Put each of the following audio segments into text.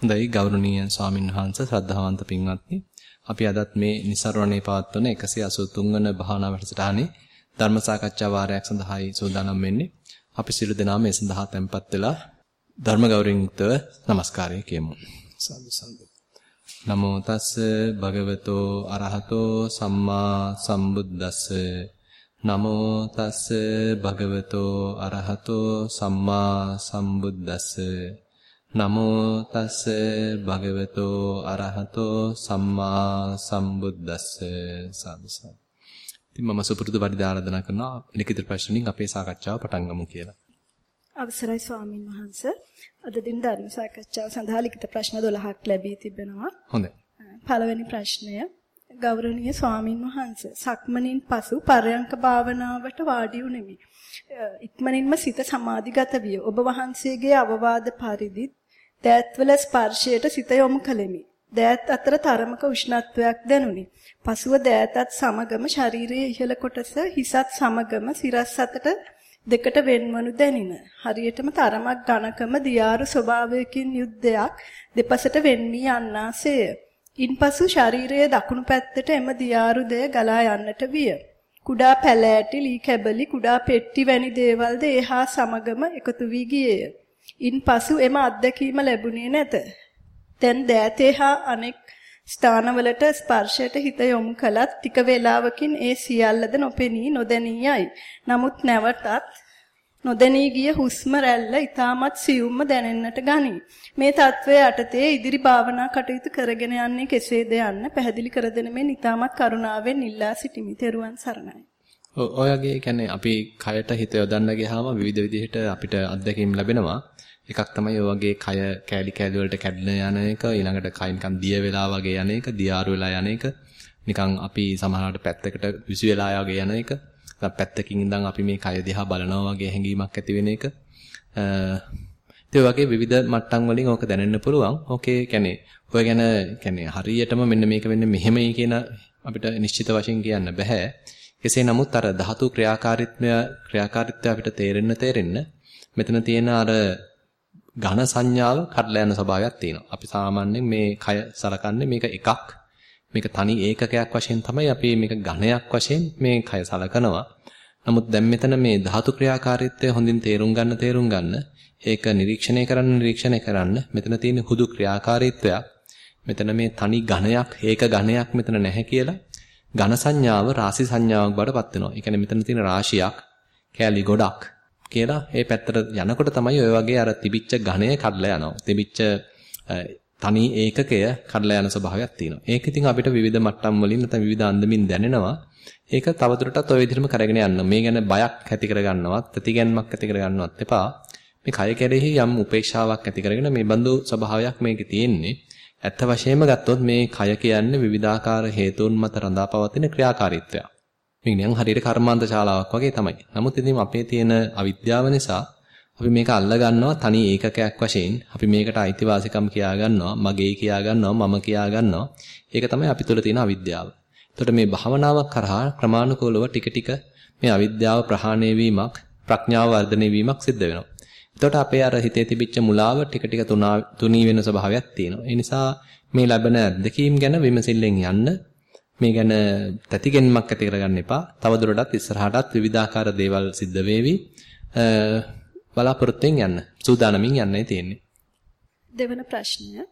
හොඳයි ගෞරවනීය ස්වාමින්වහන්ස ශ්‍රද්ධාවන්ත පින්වත්නි. අපි අදත් මේ નિසරණේ පවත්වන 183 වන භාවනා වැඩසටහනේ ධර්ම සාකච්ඡා වාරයක් සඳහායි සූදානම් වෙන්නේ. අපි සියලු දෙනා මේ සඳහා tempත් වෙලා ධර්ම ගෞරවයෙන් යුක්තව নমස්කාරය කියමු. සාදු සාදු නමෝ තස් භගවතෝ අරහතෝ සම්මා සම්බුද්දස්ස. නමෝ තස් භගවතෝ අරහතෝ සම්මා සම්බුද්දස්ස. නමෝ තස්ස භගවතෝ අරහතෝ සම්මා සම්බුද්දස්ස සාදු. ඉතින් මම සුපුරුදු පරිදි ආරාධනා කරනවා ලිඛිත ප්‍රශ්නින් අපේ සාකච්ඡාව පටන් ගමු කියලා. අවසරයි ස්වාමින් වහන්සේ. අද දින ධර්ම සාකච්ඡාව සඳහා ලිඛිත ප්‍රශ්න 12ක් ලැබී තිබෙනවා. හොඳයි. පළවෙනි ප්‍රශ්නය ගෞරවනීය ස්වාමින් වහන්සේ සක්මනින් පසු පරයන්ක භාවනාවට වාඩි වුනිමි. ඉක්මනින්ම සිත සමාධිගත විය. ඔබ වහන්සේගේ අවවාද පරිදි දෑත්වල ස්පර්ශයට සිත යොමු කළෙමි. දෑත් අතර තරමක උෂ්ණත්වයක් දැනුනි. පසුව දෑතත් සමගම ශරීරයේ ඉහළ කොටස හිසත් සමගම සිරස් අතට දෙකට වෙන්වනු දැනින. හරියටම තරමක් ඝනකම දියාරු ස්වභාවයකින් යුද්ධයක් දෙපසට වෙන්වී යන්නාසේය. ඉන්පසු ශරීරයේ දකුණු පැත්තට එම දියාරු දෙය ගලා යන්නට විය. කුඩා පැලෑටි, ලී කැබලි, කුඩා පෙට්ටි වැනි දේවල්ද ඒහා සමගම එකතු වී ගියේය. ඉන්පසු එම අත්දැකීම ලැබුණේ නැත. දැන් දෑතේ හා අනෙක් ස්ථානවලට ස්පර්ශයට හිත යොමු කළත් ටික වේලාවකින් ඒ සියල්ලද නොපෙනී නොදැනී යයි. නමුත් නැවතත් නොදැනී ගිය හුස්ම රැල්ල ඊටමත් සියුම්ම දැනෙන්නට ගනී. මේ తත්වයේ යටතේ ඉදිරි භාවනා කටයුතු කරගෙන යන්නේ කෙසේද යන්න පැහැදිලි කර දෙන මේ ඊටමත් කරුණාවෙන් ඉල්ලා සිටිමි. ත්වන් සරණයි. ඔයගේ කියන්නේ අපි කයට හිත යොදන්න ගියාම විවිධ විදිහට අපිට අත්දැකීම් ලැබෙනවා. එකක් තමයි ඔය වගේ කය කෑලි කෑලි වලට කැඩලා යන එක ඊළඟට කය නිකන් දිය වෙලා වගේ යන එක දියාරු වෙලා යන එක නිකන් අපි සමහරවිට පැත්තකට විසු වෙලා වගේ යන එක නැත්නම් පැත්තකින් ඉඳන් අපි මේ කය දිහා බලනවා වගේ හැඟීමක් ඇති වෙන එක ඒ වගේ විවිධ මට්ටම් වලින් ඕක දැනෙන්න පුළුවන්. ඕකේ කියන්නේ ඔය ගැන කියන්නේ හරියටම මෙන්න මේක වෙන්නේ මෙහෙමයි කියන අපිට නිශ්චිත වශයෙන් කියන්න බෑ. කෙසේ නමුත් අර ධාතු ක්‍රියාකාරීත්වය ක්‍රියාකාරීත්වය අපිට තේරෙන්න තේරෙන්න මෙතන තියෙන අර ඝන සංඥාව කඩලා යන ස්වභාවයක් තියෙනවා. අපි සාමාන්‍යයෙන් මේ කය සලකන්නේ මේක එකක්. මේක තනි ඒකකයක් වශයෙන් තමයි අපි මේක ඝනයක් වශයෙන් මේ කය සලකනවා. නමුත් දැන් මෙතන මේ ධාතු ක්‍රියාකාරීත්වය හොඳින් තේරුම් ගන්න තේරුම් ගන්න ඒක නිරීක්ෂණය කරන්න නිරීක්ෂණය කරන්න මෙතන තියෙන හුදු ක්‍රියාකාරීත්වයක් මෙතන මේ තනි ඝනයක් ඒක ඝනයක් මෙතන නැහැ කියලා ඝන සංඥාව රාශි සංඥාවක් බවට පත් වෙනවා. ඒ කියන්නේ මෙතන තියෙන රාශියක් කෑලි ගොඩක් කියලා ඒ පැත්තට යනකොට තමයි ඔය වගේ අර තිබිච්ච ඝණය කඩලා යනවා. තිබිච්ච තනි ඒකකය කඩලා යන ස්වභාවයක් තියෙනවා. ඒක ඉතින් අපිට විවිධ මට්ටම් වලින් නැත්නම් විවිධ අන්දමින් දැනෙනවා. ඒක තවදුරටත් ওই විදිහටම කරගෙන යන්න. මේ ගැන බයක් ඇති කරගන්නවත්, ප්‍රතිගැන්මක් ඇති කරගන්නවත් එපා. මේ කය කෙරෙහි යම් උපේක්ෂාවක් ඇති කරගෙන මේ බඳු ස්වභාවයක් මේකේ තියෙන්නේ. ඇත්ත වශයෙන්ම ගත්තොත් මේ කය කියන්නේ විවිධාකාර හේතුන් මත රඳාපවතින ක්‍රියාකාරීත්වයක්. මේක නිකන් හරියට කර්මාන්ත ශාලාවක් වගේ තමයි. නමුත් ඉතින් අපේ තියෙන අවිද්‍යාව නිසා අපි මේක අල්ල ගන්නවා තනි ඒකකයක් වශයෙන්. අපි මේකට අයිතිවාසිකම් කියා ගන්නවා, මගේ කියා ගන්නවා, මම කියා ගන්නවා. ඒක තමයි අපි තුළ තියෙන අවිද්‍යාව. එතකොට මේ භාවනාවක් කරහා ක්‍රමානුකූලව ටික ටික මේ අවිද්‍යාව ප්‍රහාණය වීමක්, ප්‍රඥාව වර්ධනය වීමක් සිද්ධ වෙනවා. එතකොට අපේ අර හිතේ තිබිච්ච මුලාව ටික ටික තුනී වෙන ස්වභාවයක් තියෙනවා. ඒ නිසා මේ ලැබෙන අත්දැකීම් ගැන විමසිල්ලෙන් යන්න මේ ගැන තැතිගෙනමක් ඇති කරගන්න එපා. තවදුරටත් ඉස්සරහටත් විවිධාකාර දේවල් සිද්ධ වේවි. බලාපොරොත්තුෙන් යන්න. සූදානමින් යන්නයි තියෙන්නේ. දෙවන ප්‍රශ්නය.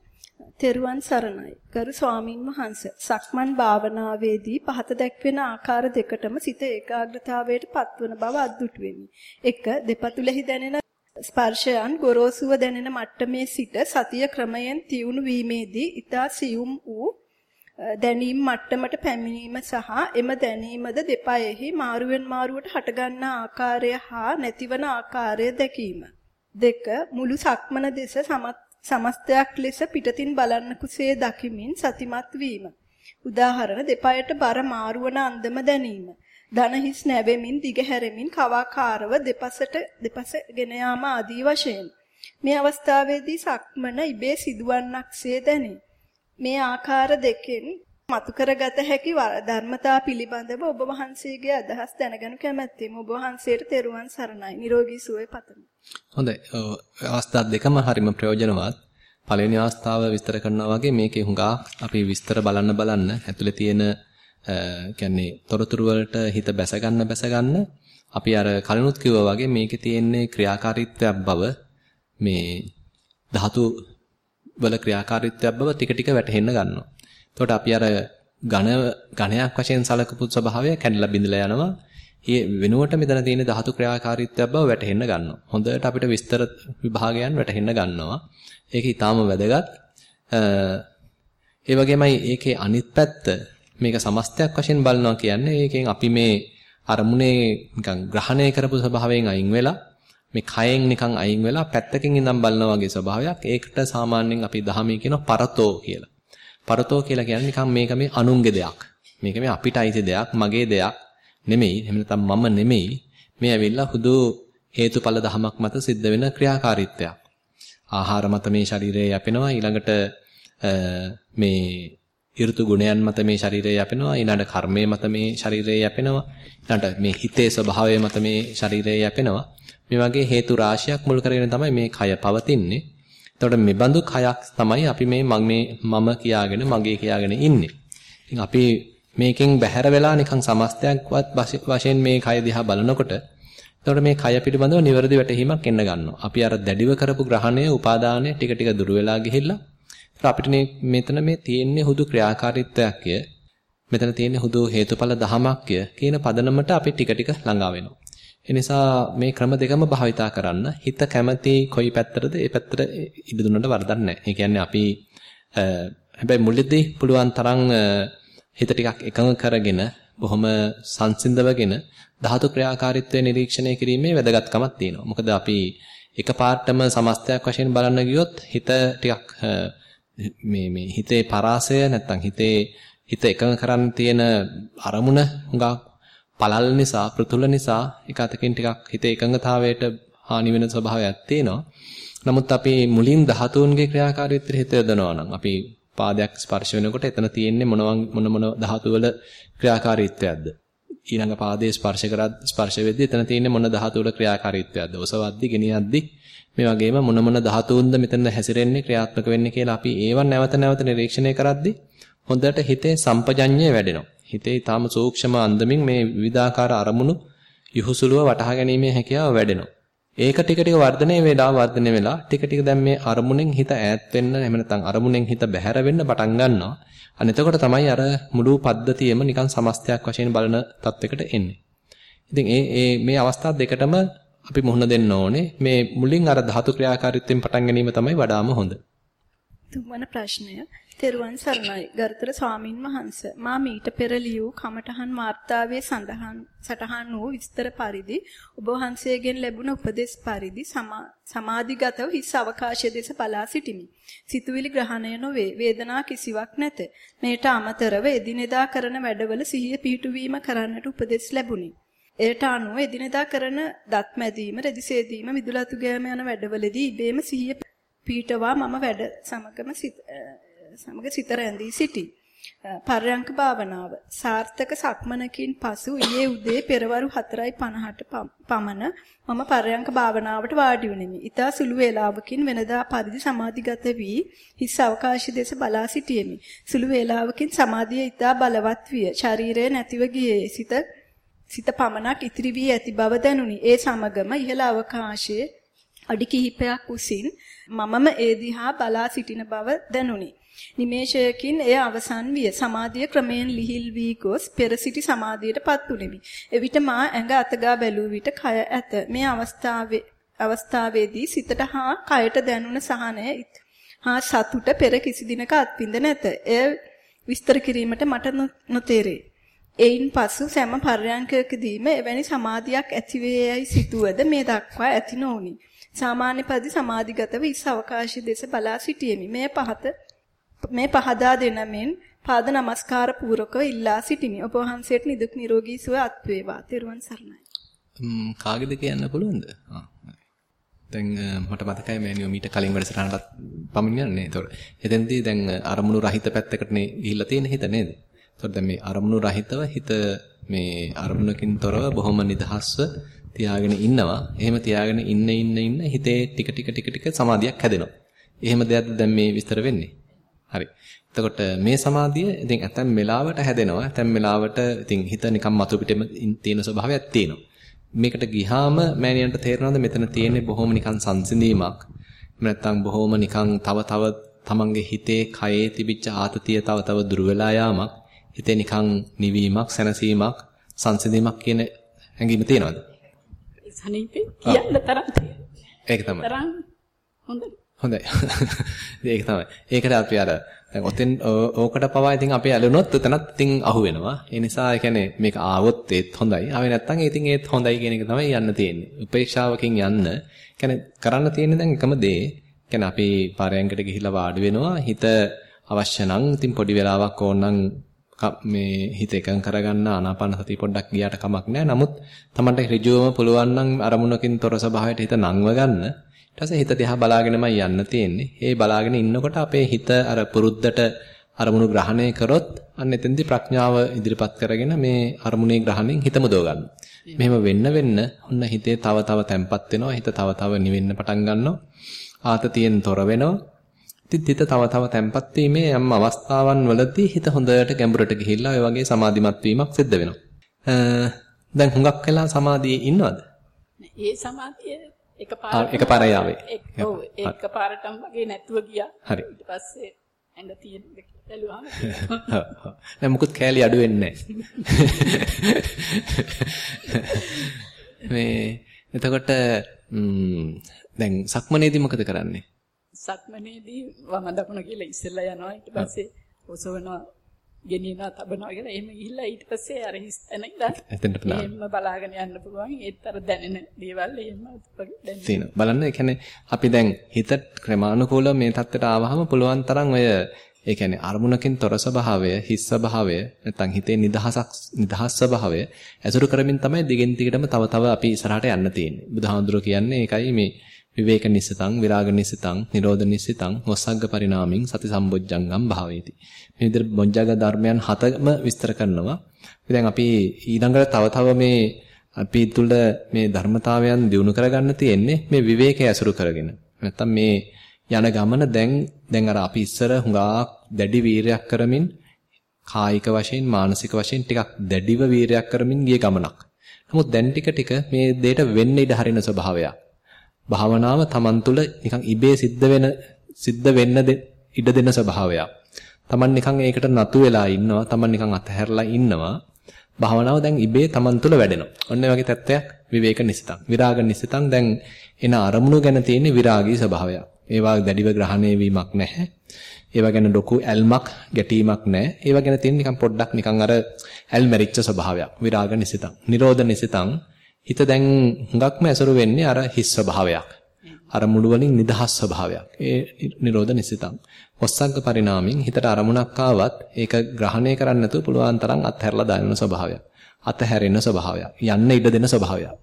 තෙරුවන් සරණයි. ගරු ස්වාමින් වහන්සේ. සක්මන් භාවනාවේදී පහත දැක්වෙන ආකාර දෙකටම සිත ඒකාග්‍රතාවයට පත්වන බව අද්දුටු වෙමි. 1. දෙපතුලෙහි දැනෙන ස්පර්ශයන් ගොරෝසුව දැනෙන මට්ටමේ සිට සතිය ක්‍රමයෙන් තියුණු වීමේදී ඊතා සියුම් වූ දැනීම් මට්ටමට පැමිණීම සහ එම දැනීමද දෙපයෙහි මාරුවෙන් මාරුවට හටගන්නා ආකාරය හා නැතිවන ආකාරය දැකීම. දෙක මුළු සක්මන දෙස සමස්තයක් ලෙස පිටතින් බලන්නකුසේ දකිමින් සතිමත් වීම. උදාහරණ දෙපයට බර මාරුවන අන්දම දැනීම. දන හිස් නැවෙමින් දිගහැරෙමින් කවාකාරව දෙපසට දෙපස ගෙන යාම ආදී වශයෙන්. මේ අවස්ථාවේදී සක්මන ඉබේ සිදුවන්නක්සේ දැනේ. මේ ආකාර දෙකෙන් මතු කරගත හැකි ධර්මතා පිළිබඳව ඔබ වහන්සේගේ අදහස් දැනගනු කැමැත්තෙමු. ඔබ වහන්සේට තෙරුවන් සරණයි. නිරෝගී සුවය පතමි. හොඳයි. අවස්ථා දෙකම හරිම ප්‍රයෝජනවත්. පළවෙනි අවස්ථාව විස්තර කරනවා වගේ මේකේ හුඟා අපි විස්තර බලන්න බලන්න ඇතුලේ තියෙන කියන්නේ තොරතුරු වලට හිත බැස ගන්න බැස ගන්න අපි අර කලිනුත් කිව්වා වගේ මේකේ තියෙන්නේ ක්‍රියාකාරීත්වයක් බව මේ ධාතු වල ක්‍රියාකාරීත්වයක් බව ටික ටික වැටහෙන්න ගන්නවා. එතකොට අපි අර ඝන ඝණයක් වශයෙන් සලකපු ස්වභාවය කැඩලා බිඳලා යනවා. ඒ වෙනුවට මෙතන තියෙන ධාතු ක්‍රියාකාරීත්වයක් බව වැටහෙන්න ගන්නවා. හොඳට අපිට විස්තර විභාගයන් වැටහෙන්න ගන්නවා. ඒක ඊටාම වැදගත්. ඒ වගේමයි ඒකේ අනිත් පැත්ත මේක සමස්තයක් වශයෙන් බලනවා කියන්නේ ඒකෙන් අපි මේ අරමුණේ නිකන් ග්‍රහණය කරපු ස්වභාවයෙන් අයින් වෙලා මේ කයෙන් නිකන් අයින් වෙලා පැත්තකින් ඉඳන් බලනවා වගේ ස්වභාවයක්. ඒකට සාමාන්‍යයෙන් අපි දහමේ කියනවා පරතෝ කියලා. පරතෝ කියලා කියන්නේ නිකන් මේක මේ අනුන්ගේ දෙයක්. මේක මේ අපිට අයිති දෙයක්, මගේ දෙයක් නෙමෙයි. එහෙම නැත්නම් මම නෙමෙයි. මේ ඇවිල්ලා හුදු හේතුඵල ධමයක් මත සිද්ධ වෙන ක්‍රියාකාරීත්වයක්. ආහාර මත මේ ශරීරය යැපෙනවා ඊළඟට මේ ඍතු ගුණයන් මත මේ ශරීරය යැපෙනවා ඊළඟට කර්මයේ මත මේ ශරීරය යැපෙනවා ඊළඟට මේ හිතේ ස්වභාවය මත මේ ශරීරය යැපෙනවා මේ වගේ හේතු රාශියක් මුල් කරගෙන තමයි මේ කය පවතින්නේ එතකොට මේ බඳු කයක් තමයි අපි මේ මේ මම කියාගෙන මගේ කියාගෙන ඉන්නේ ඉතින් අපි මේකෙන් බැහැර වෙලා නිකන් සමස්තයක්වත් වශයෙන් මේ කය දිහා බලනකොට එතකොට මේ කය පිළිබඳව නිවැරදි වැටහීමක් එන්න ගන්නවා. අපි අර දැඩිව කරපු ග්‍රහණය, උපාදානය ටික ටික දුර වෙලා ගිහිල්ලා අපිට මෙතන මේ තියෙන්නේ හුදු ක්‍රියාකාරීත්වයක්ය. මෙතන තියෙන්නේ හුදු හේතුඵල දහමක්ය කියන පදනමට අපි ටික ටික ළඟා වෙනවා. ඒ නිසා මේ ක්‍රම දෙකම භාවිතා කරන්න හිත කැමති කොයි පැත්තටද ඒ පැත්තට ඉඩ දුන්නට වරදක් නැහැ. ඒ කියන්නේ අපි හැබැයි මුලදී පුළුවන් තරම් හිත ටිකක් එකඟ කරගෙන බොහොම සංසිඳවගෙන ධාතු ක්‍රියාකාරීත්වය නිරීක්ෂණය කිරීමේ වැදගත්කමක් තියෙනවා. මොකද අපි එකපාරටම සමස්තයක් වශයෙන් බලන්න ගියොත් හිත ටිකක් මේ මේ හිතේ පරාසය නැත්තම් හිතේ හිත එකඟ කරන්න තියෙන අරමුණ හුඟක් පළල් නිසා පෘතුල නිසා එක අතකින් ටිකක් හිතේ එකඟතාවයට හානි වෙන ස්වභාවයක් තියෙනවා. නමුත් අපි මුලින් ධාතුන්ගේ ක්‍රියාකාරීත්වයට හිත යොදනවා නම් අපි පාදයක් ස්පර්ශ වෙනකොට එතන තියෙන්නේ මොන මොන මොන ධාතු වල ක්‍රියාකාරීත්වයක්ද? ඊළඟ පාදයේ ස්පර්ශ කරත් ස්පර්ශ වෙද්දී එතන තියෙන්නේ මොන ධාතු වල ක්‍රියාකාරීත්වයක්ද? ඔසවද්දි, ගෙනියද්දි මේ වගේම මොන මොන ධාතුන්ද මෙතන හැසිරෙන්නේ ක්‍රියාත්මක වෙන්නේ කියලා අපි ඒවන් නැවත නැවත නිරීක්ෂණය කරද්දී හොඳට හිතේ සම්පජඤ්ඤය වැඩෙනවා. හිතේ ඊටාම සූක්ෂම අන්දමින් මේ විවිධාකාර අරමුණු යහුසුලුව වටහා ගැනීමේ හැකියාව වැඩෙනවා. ඒක ටික ටික වර්ධනය වෙලා වර්ධනය වෙලා ටික ටික දැන් මේ අරමුණෙන් හිත ඈත් වෙන්න එහෙම නැත්නම් අරමුණෙන් හිත බැහැර වෙන්න පටන් ගන්නවා. අන්න එතකොට තමයි අර මුළු පද්ධතියම නිකන් සමස්තයක් වශයෙන් බලන තත්වයකට එන්නේ. ඉතින් ඒ ඒ මේ අවස්ථා දෙකටම අපි මුහුණ දෙන්න ඕනේ. මේ මුලින් අර ධාතු ක්‍රියාකාරීත්වයෙන් පටන් ගැනීම තමයි වඩාම හොඳ. තුන්වන ප්‍රශ්නය තෙරුවන් සරණයි ගරුතර ස්වාමින් වහන්ස මා මීට පෙර ලියූ කමඨහන් වාර්තාවේ සඳහන් සටහන් වූ විස්තර පරිදි ඔබ වහන්සේගෙන් ලැබුණ උපදෙස් පරිදි සමාධිගතව හිස් අවකාශය දෙස බලා සිටිමි. සිතුවිලි ග්‍රහණය නොවේ වේදනා කිසිවක් නැත. මේට අමතරව එදිනෙදා කරන වැඩවල සිහිය පිහිටුවීම කරන්නට උපදෙස් ලැබුණි. එයට අනුව එදිනෙදා කරන දත් මැදීම, රෙදිසේදීම, මිදුලතු ගෑම යන වැඩවලදී ඉබේම සිහිය පිහිටවා මම වැඩ සමගම සමග සිත රැඳී සිටී. පර්යංක භාවනාව සාර්ථක සක්මනකින් පසු ඊයේ උදේ පෙරවරු 4:50ට පමණ මම පර්යංක භාවනාවට වාඩි වුනිමි. ඊතා සුළු වේලාවකින් වෙනදා පරිදි සමාධිගත වී හිස් අවකාශය දෙස බලා සිටියෙමි. සුළු වේලාවකින් සමාධිය ඊතා බලවත් විය. ශරීරය නැතිව ගියේ. සිත සිත පමණක් ඉතිරි වී ඇති බව දැනුනි. ඒ සමගම ඉහළ අවකාශයේ අඩි කිහිපයක් උසින් මමම ඒ දිහා බලා සිටින බව දැනුනි. නිමේෂයකින් එය අවසන් විය. සමාධිය ක්‍රමයෙන් ලිහිල් වී ගොස් පෙර සිටි සමාධියටපත් උනේමි. එවිට මා ඇඟ අතගා බැලූ විට කය ඇත. මේ අවස්ථාවේ අවස්ථාවේදී සිතට හා කයට දැනුණ සහනය හා සතුට පෙර කිසි දිනක අත්විඳ නැත. එය විස්තර කිරීමට මට නොතේරේ. එයින් පසු සෑම පර්යංකයකදීම එවැනි සමාධියක් ඇතිවේයයි සිතුවද මේ දක්වා ඇති නොඋනි. සාමාන්‍ය පරිදි සමාධිගතව ඉස් අවකාශය දෙස බලා සිටියෙමි. මේ පහත මේ පහදා දෙනමින් පාද නමස්කාර පූරකව ඉල්ලා සිටිමි. ඔබ වහන්සේට නිදුක් නිරෝගී සුව අත් වේවා. තෙරුවන් සරණයි. ම් කාගෙද කියන්න පුළුවන්ද? ආ. දැන් මට මතකයි මෑනියෝ මීට කලින් වැඩසටහනටත් පමිණියන්නේ. ඒතකොට එතෙන්දී දැන් අරමුණු රහිත පැත්තකටනේ ගිහිල්ලා තියෙන හිත නේද? ඒතකොට දැන් මේ අරමුණු රහිතව හිත මේ අරමුණකින් තොරව බොහොම නිදහස්ව තියාගෙන ඉන්නවා. එහෙම තියාගෙන ඉන්න ඉන්න ඉන්න හිතේ ටික ටික ටික ටික සමාධියක් හැදෙනවා. එහෙම දෙයක්ද දැන් මේ විස්තර වෙන්නේ? හරි. එතකොට මේ සමාධිය ඉතින් ඇතැම් වෙලාවට හැදෙනවා. ඇතැම් වෙලාවට ඉතින් හිත නිකන් මතු පිටෙම තියෙන ස්වභාවයක් තියෙනවා. මේකට ගිහාම මෑණියන්ට තේරෙනවද මෙතන තියෙන්නේ බොහොම නිකන් සංසිඳීමක්. නැත්තම් බොහොම නිකන් තව තව තමන්ගේ හිතේ කයේ තිබිච්ච ආතතිය තව තව දුර වෙලා යාමක්. හිතේ නිකන් නිවීමක්, සැනසීමක්, සංසිඳීමක් කියන හැඟීම තියෙනවද? සනීපේ කියන්න තරම් ඒක තමයි. තරම් හොඳයි. හොඳයි. ඒක තමයි. ඒකට අපි අර දැන් ඔතෙන් ඕකට පවා ඉතින් අපි ඇලුනොත් එතනත් ඉතින් අහු වෙනවා. ඒ නිසා ඒ කියන්නේ මේක ආවොත් ඒත් හොඳයි. ආවේ නැත්නම් ඉතින් ඒත් හොඳයි කියන එක තමයි යන්න තියෙන්නේ. උපේක්ෂාවකින් යන්න. කියන්නේ කරන්න තියෙන්නේ දැන් එකම දේ. කියන්නේ අපි පාරයන්කට ගිහිල්ලා වාඩි වෙනවා. හිත අවශ්‍ය නම් ඉතින් පොඩි වෙලාවක් ඕනනම් මේ හිත එකඟ කරගන්න ආනාපාන සති පොඩ්ඩක් ගියාට කමක් නැහැ. නමුත් Tamanට ඍජුවම පුළුවන් නම් අරමුණකින් තොර ස්වභාවයට හිත නංව ගන්න. ඊට පස්සේ හිත දිහා බලාගෙනමයි යන්න තියෙන්නේ. ඒ බලාගෙන ඉන්නකොට අපේ හිත අර පුරුද්දට අරමුණු ග්‍රහණය කරොත් අන්න එතෙන්දී ප්‍රඥාව ඉදිරිපත් කරගෙන මේ අරමුණේ ග්‍රහණයෙන් හිත මුදව ගන්න. මෙහෙම වෙන්න වෙන්න ඔන්න හිතේ තව තව තැම්පත් වෙනවා. හිත තව තව නිවෙන්න පටන් ගන්නවා. ආතතියෙන් තොර වෙනවා. ඉතින් හිත තව තව තැම්පත් වීමේ යම් අවස්ථාවන් වලදී හිත හොඳට ගැඹුරට ගිහිල්ලා ඔය වගේ සමාධිමත් වීමක් සිද්ධ වෙනවා. දැන් හුඟක් වෙලා සමාධියේ ඉන්නවද? ඒ සමාධිය එකපාරට එකපාරයි ආවේ. ඔව් එකපාරටම වගේ නැතුව ගියා. හරි. ඊට පස්සේ ඇඟ තියෙන බැලුවාම නෑ මුකුත් කෑලි අඩු වෙන්නේ මේ එතකොට දැන් සක්මනේදී මොකද කරන්නේ? සක්මනේදී වම දකුණ කියලා ඉස්සෙල්ලා යනවා ඊට පස්සේ ඔසවනවා ගෙනියනවා තබනවා කියලා එහෙම ගිහිල්ලා ඊට පස්සේ අර හිස් තැන ඉඳන් එතෙන්ට බලන්න. එහෙම බලාගෙන යන්න පුළුවන් ඒත් අර දැනෙන දේවල් එහෙම තියෙනවා. බලන්න ඒ කියන්නේ අපි දැන් හිත ක්‍රමානුකූලව මේ தත්තට ආවහම පුළුවන් තරම් ඔය ඒ කියන්නේ අරමුණකින් තොර ස්වභාවය, හිස් ස්වභාවය, නැත්නම් හිතේ නිදහසක් නිදහස් ස්වභාවය ඇසුරු කරමින් තමයි දිගින් දිගටම තව තව අපි ඉස්සරහට යන්න තියෙන්නේ. බුදුහාමුදුරුවෝ කියන්නේ ඒකයි මේ විවේක නිසිතං විරාග නිසිතං නිරෝධ නිසිතං වස්සග්ග පරිණාමින් සති සම්බොජ්ජංගම් භාවේති මේ විදිහට බොජ්ජග ධර්මයන් හතම විස්තර කරනවා දැන් අපි ඊළඟට තව තව මේ අපි තුල මේ ධර්මතාවයන් දිනු කරගන්න තියෙන්නේ මේ විවේකයේ ඇසුරු කරගෙන නැත්තම් මේ යන ගමන දැන් දැන් අර අපි ඉස්සර හුඟා දැඩි වීරයක් කරමින් කායික වශයෙන් මානසික වශයෙන් ටිකක් දැඩිව වීරයක් කරමින් ගිය ගමනක්. නමුත් දැන් ටික ටික මේ දෙයට වෙන්න ඉඩ හරින ස්වභාවයක්. භාවනාව Taman තුල නිකන් ඉබේ සිද්ධ වෙන සිද්ධ වෙන්න ඉඩ දෙන ස්වභාවයක්. Taman නිකන් ඒකට නතු වෙලා ඉන්නවා. Taman නිකන් අතහැරලා ඉන්නවා. භාවනාව දැන් ඉබේ Taman තුල වැඩෙනවා. ඔන්න ඒ වගේ තත්ත්වයක් විවේක නිසිතං. විරාග නිසිතං දැන් එන අරමුණු ගැන තියෙන විරාගී ස්වභාවයක්. ඒවා දැඩිව ග්‍රහණය වීමක් නැහැ. ඒවා ගැන ලොකු ඇල්මක් ගැටීමක් නැහැ. ඒවා ගැන තියෙන නිකන් පොඩ්ඩක් නිකන් අර ඇල්මැරිච්ච ස්වභාවයක්. විරාග නිසිතං. නිරෝධ නිසිතං හිත දැන් හුඟක්ම ඇසුරු වෙන්නේ අර හිස් ස්වභාවයක්. අර මුළු වලින් නිදහස් ස්වභාවයක්. ඒ නිරෝධ නිසිතං. ඔස්සග්ග පරිණාමින් හිතට අරමුණක් ආවත් ඒක ග්‍රහණය කරන්න නැතුව පුළුවන් තරම් අත්හැරලා දාන ස්වභාවයක්. අතහැරෙන ස්වභාවයක්. යන්න ඉඩ දෙන ස්වභාවයක්.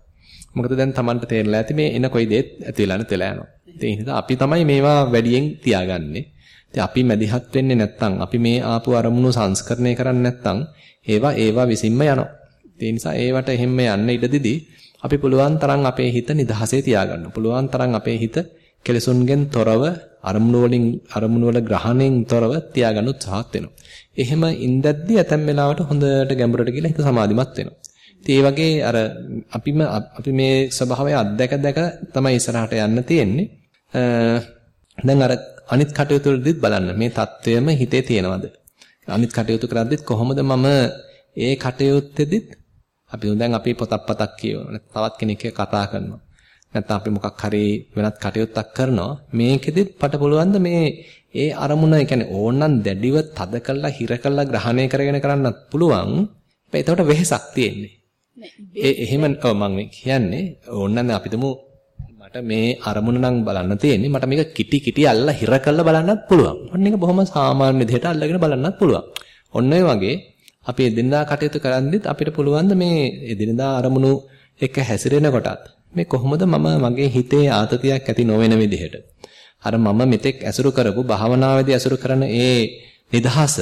මොකද දැන් Tamanට තේරෙලා ඇති මේ එන කොයි දෙයක් ඇති වෙලා නැතිලා යනවා. ඒ නිසා අපි තමයි මේවා වැඩියෙන් තියාගන්නේ. ඉතින් අපි මැදිහත් වෙන්නේ නැත්නම් අපි මේ ආපු අරමුණු සංස්කරණය කරන්නේ නැත්නම් ඒවා ඒවා විසින්ම යනවා. ඒ නිසා ඒවට එහෙම්ම යන්න ඉඩ දෙදී අපි පුළුවන් තරම් අපේ හිත නිදහසේ තියාගන්න. පුළුවන් තරම් අපේ හිත කෙලසුන්ගෙන් තොරව අරමුණු වලින් අරමුණු වල ග්‍රහණයෙන් තොරව තියාගන්න උත්සාහත් වෙනවා. එහෙම ඉඳද්දී ඇතැම් වෙලාවට හොඳට ගැඹුරට ගිහලා හිත සමාධිමත් වෙනවා. ඉතින් ඒ වගේ අර අපිම අපි මේ ස්වභාවය අත්දැක දැක තමයි ඉස්සරහට යන්න තියෙන්නේ. දැන් අර අනිත් කටයුතු වලදීත් බලන්න මේ தත්වයම හිතේ තියෙනවද? අනිත් කටයුතු කරද්දිත් කොහොමද මම ඒ කටයුත්තේදීත් අපි දැන් අපි පොතක් පතක් කියවන තවත් කෙනෙක් කතා කරනවා. නැත්නම් අපි මොකක් හරි වෙනත් කටයුත්තක් කරනවා. මේකෙදිත් පට පුළුවන්ද මේ ඒ අරමුණ ඒ කියන්නේ ඕනනම් දැඩිව තද කළා හිර කළා ග්‍රහණය කරගෙන කරන්නත් පුළුවන්. හැබැයි එතකොට වෙහෙසක් තියෙන්නේ. ඒ එහෙම ඔව් මම කියන්නේ ඕනනම් අපිටම මට මේ අරමුණ නම් බලන්න තියෙන්නේ. මට මේක කිටි කිටි අල්ලලා හිර කළා බලන්නත් පුළුවන්. ඔන්න එක බොහොම සාමාන්‍ය විදිහට අල්ලගෙන බලන්නත් පුළුවන්. ඔන්න ඔය වගේ අපි එදිනදා කටයුතු කරද්දිත් අපිට පුළුවන් මේ එදිනදා අරමුණු එක හැසිරෙන කොටත්. මේ කොහොමද මම මගේ හිතේ ආතතියක් ඇති නොවන විදිහට? අර මම මෙතෙක් ඇසුරු කරපු භාවනාවේදී ඇසුරු කරන ඒ නිදහස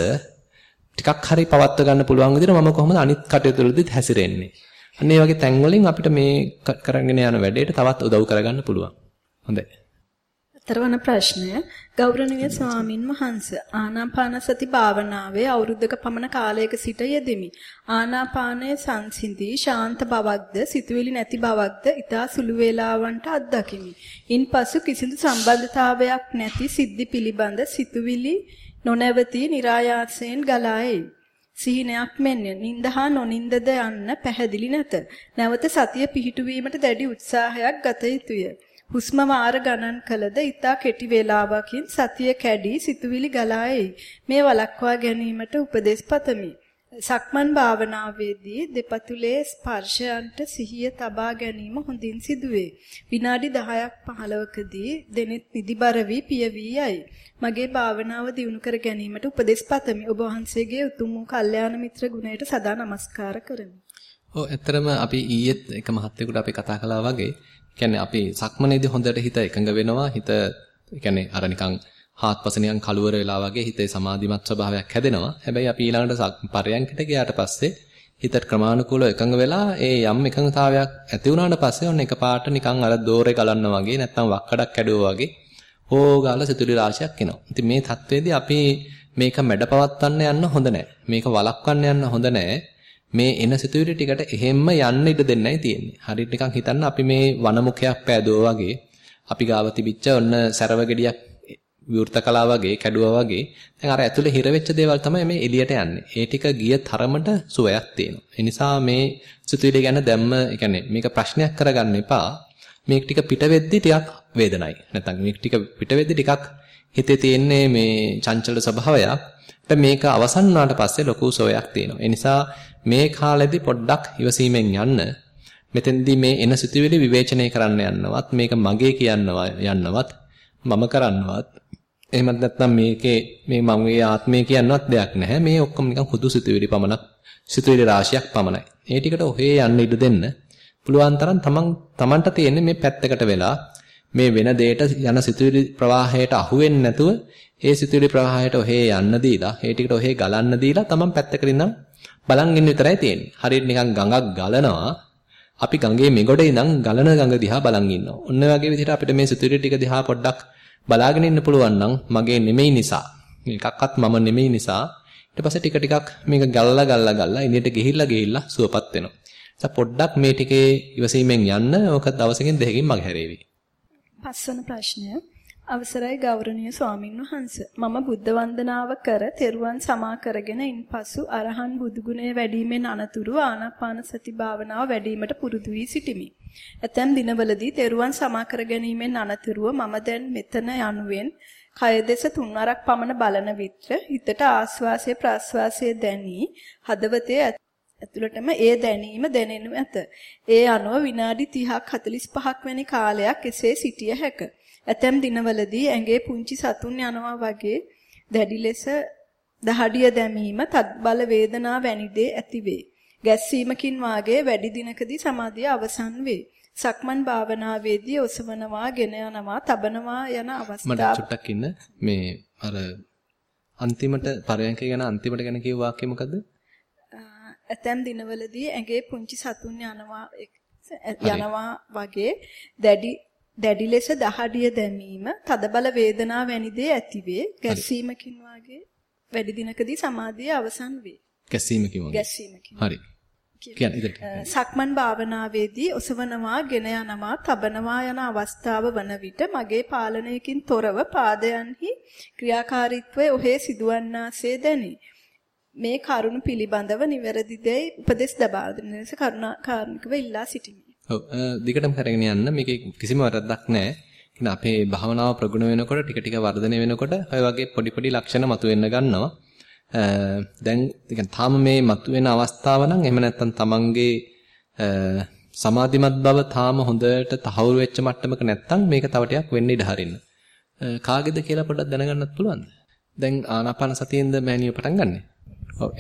ටිකක් හරි පවත්ව ගන්න පුළුවන් විදිහට මම කොහොමද අනිත් කටයුතු වලදීත් හැසිරෙන්නේ? අන්න ඒ වගේ තැන් වලින් අපිට මේ කරගෙන යන වැඩේට තවත් උදව් කරගන්න පුළුවන්. හොඳයි. තරවන ප්‍රශ්නය ගෞරවනීය ස්වාමින් වහන්සේ ආනාපාන සති භාවනාවේ අවුරුද්දක පමණ කාලයක සිට යෙදෙමි. ආනාපානයේ සංසිඳී ශාන්ත බවක්ද සිතුවිලි නැති බවක්ද ඊතා සුළු වේලාවන්ට අත්දකිමි. ඉන්පසු කිසිදු සම්බන්ධතාවයක් නැති සිද්ධි පිළිබඳ සිතුවිලි නොනැවතී નિરાයාසයෙන් ගලා එයි. සිහිනයක් මෙන්ය. නින්දහා නොනින්දද යන්න පැහැදිලි නැත. නැවත සතිය පිහිටුවීමට දැඩි උත්සාහයක් ගත යුතුය. හුස්ම වාර ගණන් කළද ඊතා කෙටි වේලාවකින් සතිය කැඩී සිතුවිලි ගලා එයි. මේ වළක්වා ගැනීමට උපදෙස් පතමි. සක්මන් භාවනාවේදී දෙපතුලේ ස්පර්ශයන්ට සිහිය තබා ගැනීම හොඳින් සිදුවේ. විනාඩි 10ක් 15කදී දෙනෙත් නිදිබර වී පිය වී යයි. මගේ භාවනාව දියුණු කර ගැනීමට උපදෙස් පතමි. ඔබ වහන්සේගේ උතුම් වූ කල්යාණ මිත්‍ර ගුණයට සදා නමස්කාර කරමි. ඔව් ඇත්තරම අපි ඊයේත් එක මහත්යෙකුට අපි කතා කළා වගේ කියන්නේ අපි සක්මනේදී හොඳට හිත එකඟ වෙනවා. හිත කියන්නේ අර නිකන් හාත්පස නිකන් කලවර වෙලා වගේ හිතේ සමාධිමත් ස්වභාවයක් හැදෙනවා. හැබැයි අපි ඊළඟට පරයන්කට ගියාට පස්සේ හිත ක්‍රමානුකූලව එකඟ වෙලා ඒ යම් එකඟතාවයක් ඇති වුණාට පස්සේ ඔන්න එකපාරට නිකන් අර දෝරේ ගලන්නා වගේ නැත්නම් වක්කඩක් කැඩුවා වගේ හෝගාල සිතුවිලි රාශියක් එනවා. ඉතින් මේ தത്വෙදී අපි මේක මැඩපවත්වන්න යන්න හොඳ නැහැ. මේක වළක්වන්න යන්න හොඳ නැහැ. මේ එන සිතුවිලි ටිකට එහෙම්ම යන්න ඉඩ දෙන්නයි තියෙන්නේ. හරියට නිකන් හිතන්න අපි මේ වනමුඛයක් පෑදුවා වගේ අපි ගාව තිබිච්ච ඔන්න සැරව ගෙඩියක් විවෘත කළා වගේ කැඩුවා වගේ දැන් අර ඇතුලේ හිර වෙච්ච දේවල් තමයි මේ එළියට යන්නේ. ඒ ටික ගිය තරමට සුවයක් තියෙනවා. ඒ නිසා මේ සිතුවිලි ගැන දැම්ම, ඒ කියන්නේ මේක ප්‍රශ්නයක් කරගන්න එපා. මේක ටික පිට වෙද්දි ටිකක් වේදනයි. නැත්නම් මේක ටික පිට වෙද්දි ටිකක් හිතේ තියෙන්නේ මේ චංචල ස්වභාවයක්. මේක අවසන් වුණාට පස්සේ ලොකු සෝයක් තියෙනවා. ඒ නිසා මේ කාලෙදි පොඩ්ඩක් ඉවසීමෙන් යන්න. මෙතෙන්දී මේ එන සිතුවිලි විවේචනය කරන්න යන්නවත් මේක මගේ කියනවා යන්නවත් මම කරන්නවත් එහෙමත් නැත්නම් මේකේ මේ මමගේ ආත්මය කියන්නවත් දෙයක් නැහැ. මේ ඔක්කොම නිකන් හුදු සිතුවිලි පමණක් සිතුවිලි රාශියක් පමණයි. ඒ ටිකට ඔහේ යන්න ඉඩ දෙන්න. පුළුවන් තරම් තමන් තමන්ට තියෙන්නේ මේ පැත්තකට වෙලා මේ වෙන දෙයට යන සිතුවිලි ප්‍රවාහයට අහු වෙන්නේ නැතුව ඒ සිතුවිලි ප්‍රවාහයට ඔහේ යන්න දීලා ඒ ටිකට ඔහේ ගලන්න දීලා තමන් පැත්තකට ඉඳන් බලන් ඉන්න විතරයි තියෙන්නේ. හරියට නිකන් ගඟක් ගලනවා අපි ගඟේ මෙගොඩේ ඉඳන් ගලන ගඟ දිහා බලන් ඉන්නවා. ඔන්න වගේ විදිහට අපිට මේ සිතුවිලි ටික දිහා පොඩ්ඩක් බලාගෙන ඉන්න පුළුවන් නම් මගේ නෙමෙයි නිසා මේකක්වත් මම නෙමෙයි නිසා ඊට පස්සේ ටික ටිකක් මේක ගල්ලා ගල්ලා ගල්ලා ඉදිරියට ගිහිල්ලා ගිහිල්ලා සුවපත් වෙනවා. පොඩ්ඩක් මේ ටිකේ ඉවසීමෙන් යන්න ඕක දවසකින් දෙකකින් මගහැරේවි. පස්වන ප්‍රශ්නය අවසරයි ගෞරවනීය ස්වාමින් වහන්ස මම බුද්ධ වන්දනාව කර තෙරුවන් සමා කරගෙන ඉන්පසු අරහන් බුදුගුණය වැඩිමෙන් අනතුරු ආනාපාන සති භාවනාව වැඩිවීමට පුරුදු වී සිටිමි. ඇතැම් දිනවලදී තෙරුවන් සමා කර ගැනීමෙන් අනතුරුව මම දැන් මෙතන යනුවෙන් කය දෙස තුන්වරක් පමණ බලන විට හිතට ආස්වාසය ප්‍රාස්වාසය දැනි හදවතේ ඇතුළටම ඒ දැනීම දැනෙනු ඇත. ඒ අනුව විනාඩි 30ක් 45ක් වැනි කාලයක් එසේ සිටිය හැක. ඇතැම් දිනවලදී ඇඟේ පුංචි සතුන් යනවා වගේ දැඩි ලෙස දහඩිය දැමීම තත්බල වේදනා වැනි දේ ඇතිවේ. ගැස්සීමකින් වාගේ වැඩි දිනකදී සමාධිය අවසන් වේ. සක්මන් භාවනාවේදී ඔසවනවා, ගෙන යනවා, තබනවා යන අවස්ථා මට චුට්ටක් ඉන්න මේ අර අන්තිමට පරයන්ක ගැන අන්තිමට ගැන කියව වාක්‍ය මොකද්ද? ඇතැම් දිනවලදී ඇඟේ පුංචි සතුන් යනවා යනවා වගේ දැඩි දැඩි ලෙස දහඩිය දැමීම තදබල වේදනා වැනි දේ ඇතිවේ ගැස්සීමකින් වාගේ වැඩි දිනකදී සමාධිය අවසන් වේ. ගැස්සීමකින් වාගේ? ගැස්සීමකින්. හරි. කියන්නේ සක්මන් භාවනාවේදී ඔසවනවා ගෙන යනවා තබනවා යන අවස්ථාව වන විට මගේ පාලනයකින් තොරව පාදයන්හි ක්‍රියාකාරීත්වය ඔහේ සිදුවන්නාසේ දැනේ මේ කරුණ පිළිබඳව නිවැරදි දෙයි උපදෙස් ලබා දෙන ලෙස කරුණාකාරණිකව ඉල්ලා සිටිමි. ඔව් දිගටම කරගෙන යන්න මේකේ කිසිම වරදක් නැහැ. කියන අපේ භාවනාව ප්‍රගුණ වෙනකොට ටික ටික වර්ධනය වෙනකොට ඔය වගේ පොඩි පොඩි ලක්ෂණ මතුවෙන්න ගන්නවා. දැන් තාම මේ මතුවෙන අවස්ථාව නම් එහෙම නැත්නම් තමන්ගේ සමාධිමත් බව තාම හොඳට තහවුරු වෙච්ච මට්ටමක නැත්නම් මේක තව ටිකක් වෙන්න ඉඩ හරින්න. කාගේද කියලා පොඩ්ඩක් දැනගන්නත් පුළුවන්ද? දැන් ආනාපාන සතියෙන්ද මෑනියෝ පටන් ගන්නනේ?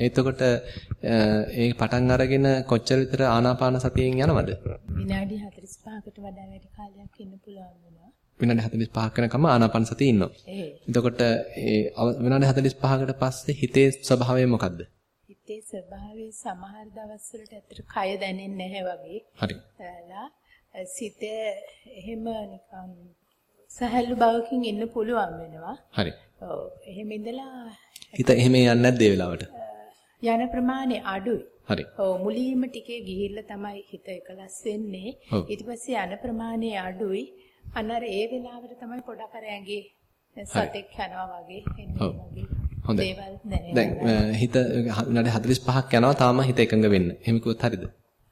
එතකොට ඒ පටන් අරගෙන කොච්චර විතර ආනාපාන සතියෙන් යනවද? විනාඩි 45කට වඩා වැඩි කාලයක් ඉන්න පුළුවන් වෙනවා. විනාඩි 45ක වෙනකම් ආනාපාන සතිය ඉන්නවා. එතකොට ඒ විනාඩි 45කට පස්සේ හිතේ ස්වභාවය මොකද්ද? හිතේ ස්වභාවය සමහර දවස්වලට ඇත්තට කය දැනෙන්නේ නැහැ වගේ. හරි. සිත එහෙම නිකන් සහැල්ලු බවකින් ඉන්න පුළුවන් වෙනවා. හරි. ඔව්. එහෙම ඉඳලා හිත එහෙම යන්නේ නැද්ද ඒ වෙලාවට? යන ප්‍රමාණය අඩුයි. හරි. ඔව් මුලින්ම ටිකේ ගිහිල්ලා තමයි හිත එකලස් වෙන්නේ. ඊට පස්සේ යන ප්‍රමාණය අඩුයි. අන්නර ඒ වෙලාවට තමයි පොඩක් අර ඇඟේ සතෙක් යනවා වගේ එන්නේ. වගේ. හොඳයි. දැන් හිත විනාඩි 45ක් යනවා තාම හිත එකඟ වෙන්න. එහෙම කිව්වොත් හරිද?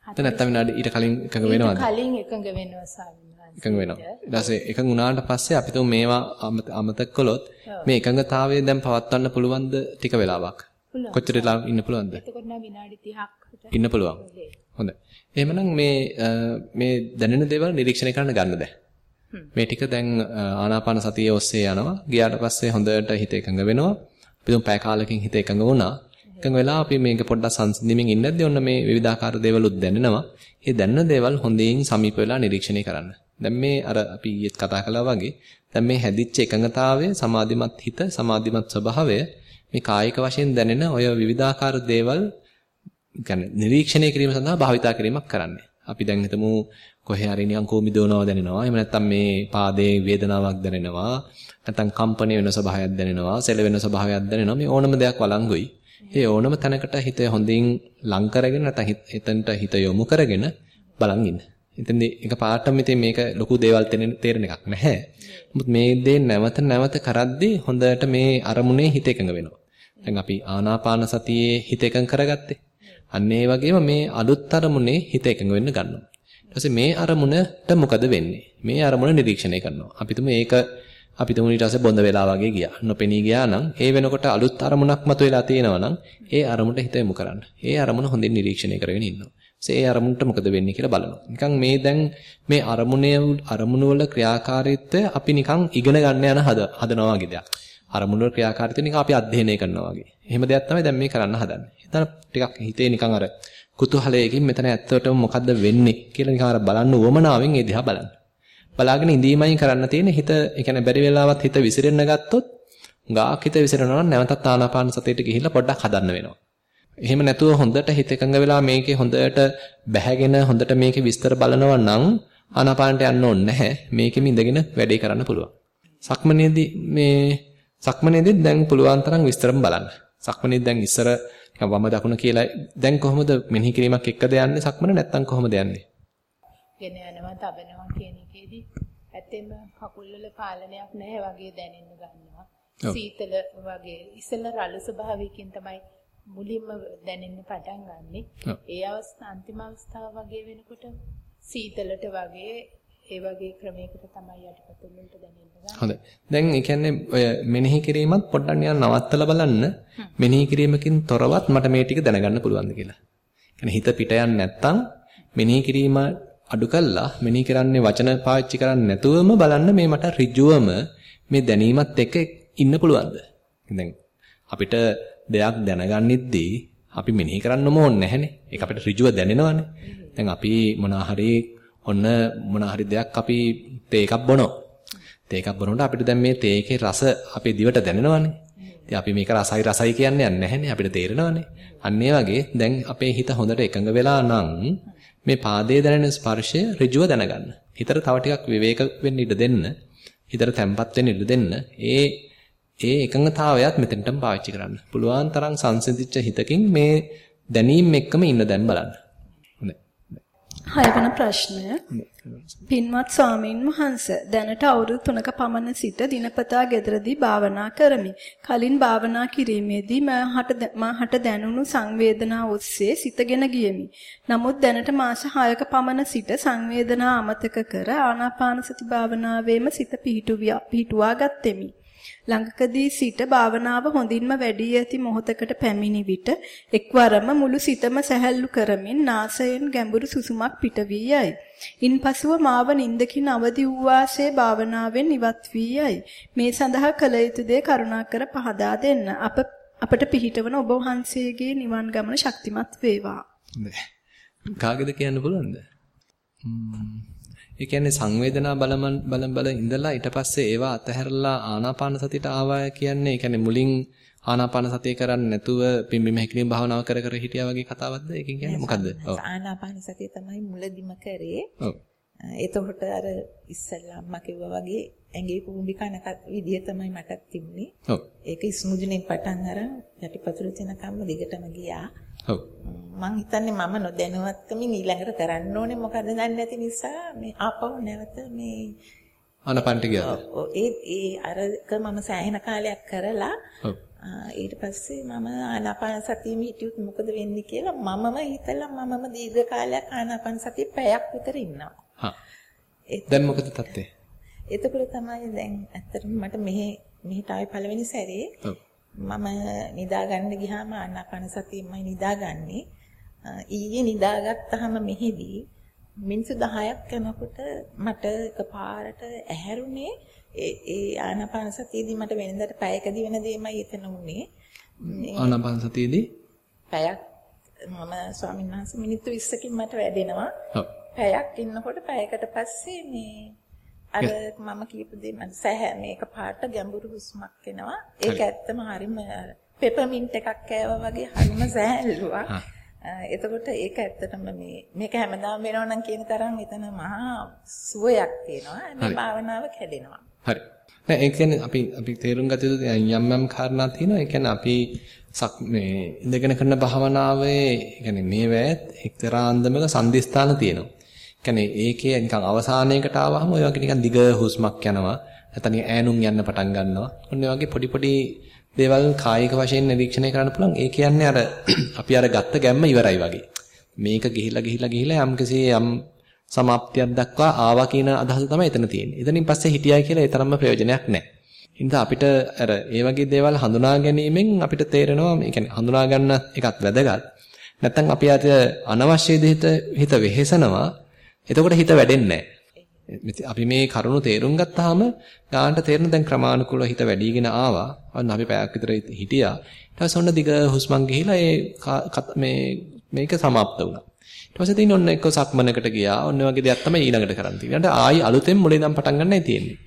නැත්නම් නැත්තම් විනාඩි ඊට කලින් එකඟ වෙනවද? කලින් එකඟ වෙනවා ස්වාමීන්. එකඟ වෙනවා. ඊට පස්සේ එකඟ වුණාට පස්සේ අපි තුමු මේවා අමත- අමතක කළොත් මේ එකඟතාවය දැන් පවත්වන්න පුළුවන්ද ටික වෙලාවක්? පුළුවන්. කොච්චර වෙලා ඉන්න පුළුවන්ද? එතකොට නම් විනාඩි 30ක් විතර ඉන්න පුළුවන්. හොඳයි. එහෙමනම් මේ මේ දැනෙන දේවල් නිරීක්ෂණය කරන්න ගන්න දැන්. මේ ටික දැන් ආනාපාන සතිය ඔස්සේ යනවා. ගියාට පස්සේ හොඳට හිත එකඟ වෙනවා. අපි තුන් පැය කාලෙකින් හිත එකඟ වුණා. එකඟ වෙලා අපි මේක පොඩ්ඩක් සංසිඳීමෙන් ඉන්නද්දී ඔන්න මේ විවිධාකාර දේවලුත් දැනෙනවා. මේ දැනෙන දේවල් හොඳින් සමීප වෙලා නිරීක්ෂණය කරන්න. දැන් මේ අර අපි ඊයේත් කතා කළා වගේ දැන් මේ හැදිච්ච එකඟතාවය, සමාධිමත් හිත, සමාධිමත් ස්වභාවය මේ කායික වශයෙන් දැනෙන ඔය විවිධාකාර දේවල් කියන්නේ නිරීක්ෂණය කිරීම සඳහා භාවිතා කිරීමක් කරන්නේ. අපි දැන් හිතමු කොහේ හරි නිකන් කෝමි දෝනවා දැනෙනවා. එහෙම නැත්නම් මේ පාදයේ වේදනාවක් දැනෙනවා. නැත්නම් කම්පණය වෙන ස්වභාවයක් දැනෙනවා. සෙල වෙන ස්වභාවයක් දැනෙනවා. මේ ඕනම දෙයක් වළංගුයි. ඒ ඕනම තැනකට හිත හොඳින් ලං කරගෙන නැත්නම් එතනට හිත යොමු කරගෙන බලන් ඉන්න. එතෙන්දී එක පාටම ඉතින් මේක ලොකු දේවල් තේරෙන එකක් නැහැ. නමුත් මේ දේ නැවත නැවත කරද්දී හොඳට මේ අරමුණේ හිත එකඟ වෙනවා. දැන් අපි ආනාපාන සතියේ හිත එකඟ කරගත්තේ. අන්න ඒ වගේම මේ අලුත් අරමුණේ හිත එකඟ වෙන්න ගන්නවා. ඊට පස්සේ මේ අරමුණට මොකද වෙන්නේ? මේ අරමුණ නිරීක්ෂණය කරනවා. අපි තුමු ඒක අපි තුමු ඊට පස්සේ බොඳ වෙලා වගේ ගියා. නොපෙනී ගියා නම් ඒ වෙනකොට අලුත් අරමුණක් මතුවලා තියෙනවා නම් ඒ අරමුණට හිත යොමු කරන්න. ඒ අරමුණ හොඳින් නිරීක්ෂණය කරගෙන ඉන්නවා. ඒ අරමුණට මොකද වෙන්නේ කියලා බලනවා. නිකන් මේ දැන් මේ අරමුණේ අරමුණු වල ක්‍රියාකාරීත්වය අපි නිකන් ඉගෙන ගන්න යන හදනවා වගේ දෙයක්. අරමුණු වල ක්‍රියාකාරීත්වය නිකන් අපි අධ්‍යයනය කරනවා වගේ. එහෙම දෙයක් තමයි දැන් මේ කරන්න හදන්නේ. හිතන ටිකක් හිතේ නිකන් අර කුතුහලයකින් මෙතන ඇත්තටම මොකද්ද වෙන්නේ කියලා නිකන් අර බලන්න උවමනාවෙන් ඒ දිහා බලන්න. බලාගෙන ඉඳීමයි කරන්න තියෙන්නේ හිත ඒ කියන්නේ බැරි වෙලාවත් හිත විසිරෙන්න ගත්තොත් ගාක් හිත විසිරෙනවා නම් නැවතත් ආනාපාන සතියට ගිහිල්ලා පොඩ්ඩක් හදන්න වෙනවා. එහෙම නැතුව හොඳට හිත එකඟ වෙලා මේකේ හොඳට බැහැගෙන හොඳට මේකේ විස්තර බලනවා නම් ආනාපානට යන්න ඕනේ නැහැ. මේකෙම ඉඳගෙන වැඩේ කරන්න පුළුවන්. සක්මනේදී මේ සක්මනේදී දැන් පුළුවන් තරම් විස්තරම බලන්න. සක්මනේදී දැන් ඉස්සර වම දකුණ කියලා දැන් කොහොමද මෙනෙහි කිරීමක් එක්කද යන්නේ සක්මන නැත්නම් කොහොමද යන්නේ? ගෙන යනවා තබනවා කියන එකේදී ඇත්තෙම කකුල් වල පාලනයක් නැහැ වගේ දැනෙන්න ගන්නවා. සීතල වගේ ඉස්සෙල්ලා රළු ස්වභාවයකින් තමයි මුලින්ම දැනෙන්න පටන් ගන්නෙ. ඒ අවස්ථා අන්තිම අවස්ථාව වගේ වෙනකොට සීතලට වගේ ඒ වගේ ක්‍රමයකට තමයි යටිපතුල් වලට දැනෙන්නේ. හොඳයි. දැන් ඒ කියන්නේ ඔය මෙනෙහි කිරීමත් පොඩ්ඩක් නිකන් නවත්තලා බලන්න මෙනෙහි කිරීමකින් තොරවත් මට මේ ටික දැනගන්න පුළුවන්ද කියලා. කියන්නේ හිත පිට යන්නේ නැත්තම් මෙනෙහි කිරීම අඩු කළා මෙනෙහි කරන්නේ වචන පාවිච්චි කරන්නේ නැතුවම බලන්න මේ මට ඍජුවම මේ දැනීමත් එක්ක ඉන්න පුළුවන්ද? දැන් අපිට දෙයක් දැනගන්නෙද්දී අපි මෙනෙහි කරන්නම ඕනේ නැහනේ. ඒක අපිට ඍජුව දැනෙනවනේ. දැන් අපි මොනවා හරි ඔන්න මොනවා හරි දෙයක් අපි තේ එකක් බොනවා. තේ එකක් බොනකොට අපිට දැන් මේ තේ එකේ රස අපේ දිවට දැනෙනවනේ. ඉතින් අපි මේක රසයි රසයි කියන්නේ නැහැනේ අපිට තේරෙනවනේ. අන්න වගේ දැන් අපේ හිත හොඳට එකඟ වෙලා නම් මේ පාදයේ දැනෙන ස්පර්ශය ඍජුව දැනගන්න. හිතට තව ටිකක් විවේක වෙන්න ඉඩ දෙන්න. හිතට තැම්පත් වෙන්න ඉඩ දෙන්න. ඒ ඒ එකඟතාවයත් මෙතෙන්ටම පාවිච්චි කරන්න. පුළුවන් තරම් සංසිඳිච්ච හිතකින් මේ දැනීම එක්කම ඉන්න දැන් බලන්න. හොඳයි. හයවන ප්‍රශ්නය පින්වත් ස්වාමීන් වහන්ස දැනට අවුරුදු 3ක පමණ සිට දිනපතා ගෙදරදී භාවනා කරමි. කලින් භාවනා කිරීමේදී මාහට දැනුණු සංවේදනා ඔස්සේ සිතගෙන ගියමි. නමුත් දැනට මාස 6ක පමණ සිට සංවේදනා අමතක කර ආනාපාන සති භාවනාවේම සිත පිහිටුවා ගත්ෙමි. ළඟකදී සිට භාවනාව හොඳින්ම වැඩි ඇති මොහොතකට පැමිණි විට එක්වරම මුළු සිතම සැහැල්ලු කරමින් නාසයෙන් ගැඹුරු සුසුමක් පිට වී යයි. ඉන්පසුව මාව නින්දකින් අවදි වූ වාසේ භාවනාවෙන් ඉවත් වී යයි. මේ සඳහා කළ යුතු දේ කරුණාකර පහදා දෙන්න. අප අපට පිහිටවන ඔබ වහන්සේගේ නිවන් ගමන ශක්තිමත් වේවා. කාගෙද කියන්න පුළුවන්ද? ඒ කියන්නේ සංවේදනා බලමන් බලන් බල ඉඳලා ඊට පස්සේ ඒවා අතහැරලා ආනාපාන සතියට ආවා කියන්නේ ඒ කියන්නේ මුලින් ආනාපාන සතිය කරන්නේ නැතුව පිම්බිම හැකිලිම භාවනාව කර කර හිටියා වගේ කතාවක්ද? ඒකෙන් කියන්නේ මොකද්ද? ආනාපාන සතිය තමයි මුලදිම කරේ. ඔව්. එතකොට අර ඉස්සල්ලා අම්මා කිව්වා වගේ ඇඟේ කුඹි කනකත් විදිය තමයි මටත් තිබුණේ. ඔව්. ඒක ඉස්මුදුනේ පටන් අරන් යටිපතුල තියෙනකම්ම දිගටම ගියා. ඔව්. මං හිතන්නේ මම නොදැනුවත්කමින් ඊළඟට කරන්න ඕනේ මොකද දන්නේ නැති නිසා මේ ආපහු නැවත මේ ආනපනට ගියාද? ඒ ඒ අරක මම සෑහෙන කාලයක් කරලා. ඊට පස්සේ මම ආනාපාන සතියෙම හිටියොත් මොකද වෙන්නේ කියලා මමම හිතලා මමම දීර්ඝ කාලයක් ආනාපාන සතිය පැයක් විතර ඉන්නවා. හා. දැන් මොකද තත්ත්වය? එතකොට තමයි දැන් ඇත්තටම මට මෙහෙ මෙහිට ආවේ පළවෙනි සැරේ. මම නිදා ගන්න ගියාම ආනාපාන සතියෙමයි නිදාගන්නේ. ඊයේ නිදාගත්තාම මෙහිදී මිනිත්තු 10ක් යනකොට මට එකපාරට ඇහැරුනේ ඒ ඒ ආනාපාන සතියේදී මට වෙනදාට පැයකදී වෙන දෙයමයි එතන උනේ. ආනාපාන සතියේදී පැයක් මම ස්වාමීන් වහන්සේ මිනිත්තු 20කින් මට වැඩෙනවා. ඔව්. පැයක් ඉන්නකොට පැයකට පස්සේ මේ අර මම කියපු දේ මම සැහැ මේක පාට ගැඹුරු හුස්මක් එනවා. ඒක ඇත්තම හරිම පෙපමින්ට් එකක් කෑවා වගේ හරිම සැහැල්ලුවක්. එතකොට ඒක ඇත්තටම මේ මේක හැමදාම වෙනව නම් කියන තරම් එතන මහා සුවයක් තියෙනවා. මේ භාවනාව කැඩෙනවා. හරි. දැන් ඒ කියන්නේ අපි අපි තේරුම් ගත යුතු යම් යම් කාරණා තියෙනවා. ඒ කියන්නේ අපි මේ ඉඳගෙන කරන භාවනාවේ කියන්නේ මේවැත් එක්තරා අන්දමක සංදිස්ථාන තියෙනවා. කියන්නේ ඒකේ නිකන් අවසානයකට ආවහම ඔය වගේ නිකන් දිග හුස්මක් යනවා. නැත්නම් ඈනුම් යන්න පටන් ගන්නවා. ඔන්න ඔය වගේ පොඩි පොඩි දේවල් කායික වශයෙන් නිරීක්ෂණය කරන්න පුළුවන්. ඒ කියන්නේ අර අපි අර ගත්ත ගැම්ම ඉවරයි වගේ. මේක ගිහිලා ගිහිලා ගිහිලා යම් කිසි යම් සමාප්තියක් දක්වා ආවා කියන අදහස තමයි එතන තියෙන්නේ. එතනින් පස්සේ හිටියයි කියලා ඒ තරම්ම ප්‍රයෝජනයක් නැහැ. හින්දා අපිට අර ඒ වගේ දේවල් හඳුනා ගැනීමෙන් අපිට තේරෙනවා මේ කියන්නේ හඳුනා ගන්න එකත් වැදගත්. නැත්තම් අපි අද අනවශ්‍ය දෙයට හිත වෙහෙසනවා. එතකොට හිත වැඩෙන්නේ අපි මේ කරුණු තේරුම් ගත්තාම ගානට තේරෙන දැන් ක්‍රමානුකූලව හිත වැඩිගෙන ආවා. අන්න අපි පැයක් විතර හිටියා. ඊට පස්සේ ඔන්න දිග හුස්මන් ගිහිලා ඒ මේ මේක સમાપ્ત වුණා. ඊට පස්සේ තියෙන ඔන්න එක්ක සක්මනකට ගියා. ඔන්න වගේ දෙයක් තමයි ඊළඟට කරන්න තියෙන්නේ. ඊට ආයි අලුතෙන් මුලින් ඉඳන් පටන් ගන්නයි තියෙන්නේ.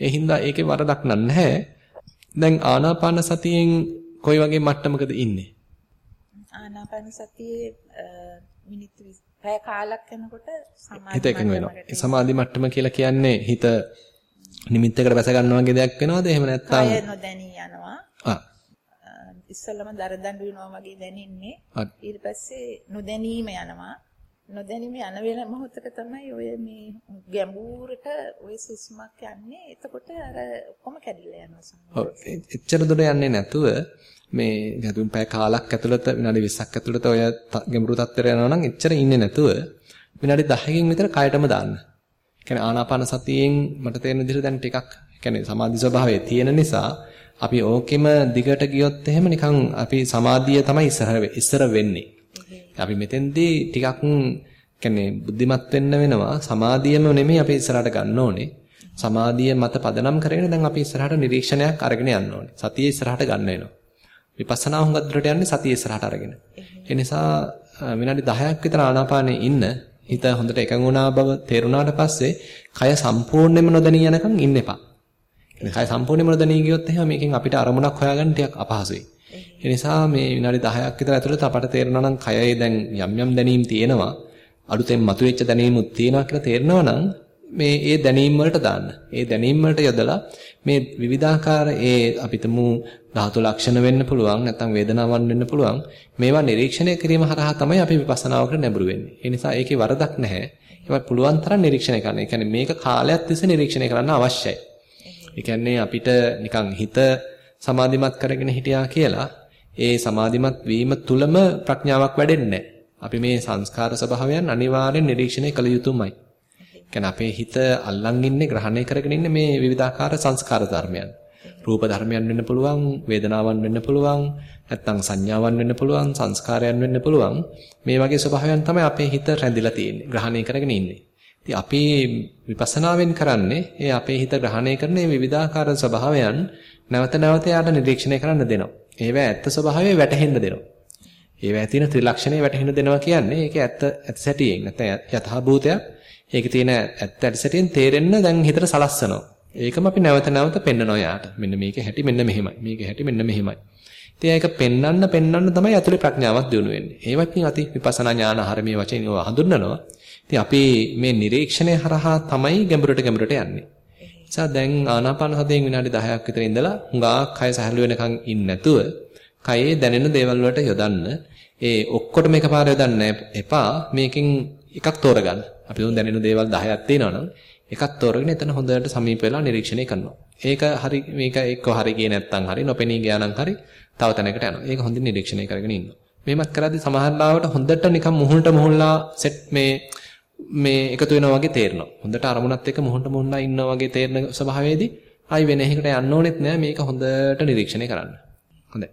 ඒ හින්දා ඒකේ වරදක් නැහැ. දැන් ආනාපාන සතියෙන් කොයි වගේ මට්ටමකද ඉන්නේ? ආනාපාන සතියේ මිනිත්තු පැය කාලක් යනකොට සමාධි හිත එකඟ වෙනවා. සමාධි මට්ටම කියලා කියන්නේ හිත නිමිත්තකට බැස ගන්නවා වගේ දෙයක් වෙනවද? එහෙම නැත්නම් කය නොදැනී යනවා. ආ. ඉස්සෙල්ලම දරදඬු වෙනවා වගේ දැනෙන්නේ. ඊට පස්සේ නොදැනීම යනවා. නොදැනීම යන වෙල මොහොතක තමයි ඔය මේ ගැඹුරට ඔය සුස්මක් යන්නේ. එතකොට අර ඔක්කොම කැඩිලා යනවා සමහර. ඔව්. එච්චර දුර යන්නේ නැතුව මේ ගැතුම් පැය කාලක් ඇතුළත විනාඩි 20ක් ඇතුළත ඔය ගැඹුරු තත්ත්වයට යනවා නම් එච්චර ඉන්නේ නැතුව විනාඩි 10කින් විතර කයටම දාන්න. කියන්නේ ආනාපාන සතියෙන් මට තේරෙන විදිහට දැන් ටිකක් කියන්නේ සමාධි ස්වභාවය තියෙන නිසා අපි ඕකෙම දිගට ගියොත් එහෙම නිකන් අපි සමාධිය තමයි ඉස්සර ඉස්සර වෙන්නේ. අපි මෙතෙන්දී ටිකක් කියන්නේ බුද්ධිමත් වෙන්න වෙනවා සමාධියම නෙමෙයි අපි ඉස්සරහට ගන්න ඕනේ. සමාධිය මත පදනම් කරගෙන දැන් අපි ඉස්සරහට නිරීක්ෂණයක් අරගෙන යන්න ඕනේ. සතිය ඉස්සරහට ගන්න වෙනවා. විපස්සනා හුඟක් දුරට යන්නේ සතිය ඉස්සරහට අරගෙන. ඒ නිසා විනාඩි 10ක් විතර ආනාපානේ ඉන්න හිත හොඳට එකඟ වුණා බව තේරුණාට පස්සේ කය සම්පූර්ණයෙන්ම නොදැනී යනකම් ඉන්න එපා. කියන්නේ කය සම්පූර්ණයෙන්ම නොදැනී ගියොත් එහෙම මේකෙන් අපිට අරමුණක් හොයාගන්න ටිකක් අපහසුයි. ඒ නිසා මේ විනාඩි 10ක් විතර ඇතුළත අපට තේරෙනවා නම් කයේ දැන් යම් යම් දැනීම් තියෙනවා. අලුතෙන් මතුවෙච්ච දැනීමුත් තියෙනවා කියලා තේරෙනවා නම් මේ ඒ දැනීම් වලට දාන්න. ඒ දැනීම් වලට යොදලා මේ විවිධාකාර ඒ අපිටමු ධාතු ලක්ෂණ වෙන්න පුළුවන් නැත්නම් වේදනාවන් වෙන්න පුළුවන්. මේවා නිරීක්ෂණය කිරීම හරහා තමයි අපි විපස්සනාවකට නැඹුරු වෙන්නේ. ඒ නිසා ඒකේ වරදක් නැහැ. ඒවා පුළුවන් තරම් නිරීක්ෂණය කරන්න. ඒ කියන්නේ මේක කාලයක් තිස්සේ නිරීක්ෂණය කරන්න අවශ්‍යයි. ඒ කියන්නේ අපිට නිකන් හිත සමාධිමත් කරගෙන හිටියා කියලා ඒ සමාධිමත් වීම තුලම ප්‍රඥාවක් වැඩෙන්නේ අපි මේ සංස්කාර ස්වභාවයන් අනිවාර්යෙන් නිරීක්ෂණය කළ යුතුමයි. කියන්නේ අපේ හිත අල්ලන් ඉන්නේ ග්‍රහණය කරගෙන ඉන්නේ මේ විවිධාකාර සංස්කාර ධර්මයන්. රූප ධර්මයන් වෙන්න පුළුවන්, වේදනාවන් වෙන්න පුළුවන්, නැත්නම් සංඥාවන් වෙන්න පුළුවන්, සංස්කාරයන් වෙන්න පුළුවන්. මේ වගේ ස්වභාවයන් තමයි අපේ හිත රැඳිලා තියෙන්නේ, ග්‍රහණය කරගෙන ඉන්නේ. ඉතින් අපි විපස්සනාවෙන් කරන්නේ ඒ අපේ හිත ග්‍රහණය කරන මේ විවිධාකාර ස්වභාවයන් නැවත නැවත යාට නිරීක්ෂණය කරන්න දෙනවා. ඒවා ඇත්ත ස්වභාවය වැටහෙන්න දෙනවා. ඒවා තියෙන ත්‍රිලක්ෂණය වැටහෙන්න දෙනවා කියන්නේ ඒක ඇත්ත ඇත්ත සැටියෙන් නැත්නම් යථා භූතයක් ඒකේ තියෙන ඇත්ත ඇටසැටියෙන් තේරෙන්න දැන් හිතට සලස්සනවා. ඒකම අපි නැවත නැවත පෙන්නනවා යාට. මෙන්න මේකේ හැටි මෙන්න මෙහෙමයි. මේකේ හැටි මෙන්න මෙහෙමයි. ඉතින් ඒක පෙන්නන්න පෙන්නන්න තමයි ඇතුලේ ප්‍රඥාවක් දිනු වෙන්නේ. ඒවත් ඉතින් අති විපස්සනා ඥාන හරමේ වචෙන් ඒවා හඳුන්වනවා. ඉතින් අපි මේ නිරීක්ෂණය හරහා තමයි ගැඹුරට ගැඹුරට යන්නේ. නිසා දැන් ආනාපාන සතියෙන් විනාඩි 10ක් විතර ඉඳලා හුඟා කය සැහැල්ලු වෙනකන් ඉන්නේ නැතුව කයේ දැනෙන දේවල් වලට යොදන්න. ඒ ඔක්කොටම එකපාර යොදන්න එපා. මේකෙන් එකක් තෝරගන්න. අපි උන් දැනෙන දේවල් 10ක් තියෙනවා නම් එකක් තෝරගෙන එතන හොඳට සමීප වෙලා නිරීක්ෂණය කරනවා. ඒක හරි මේක එක්ක හරි ගියේ නැත්නම් හරි නොපෙනී ගියා නම් හරි තව තැනකට යනවා. ඒක හොඳින් නිරීක්ෂණය කරගෙන ඉන්නවා. මේවත් කරද්දී සමහර ලාවට හොඳට නිකන් මුහුණට මුහුණලා සෙට් මේ මේ එකතු වෙනවා වගේ තේරෙනවා. හොඳට අරමුණත් එක්ක මුහුණට මුහුණලා ඉන්නවා වගේ තේරෙන ස්වභාවයේදී ආයි වෙන එකකට යන්න ඕනෙත් නෑ මේක හොඳට නිරීක්ෂණය කරන්න. හොඳයි.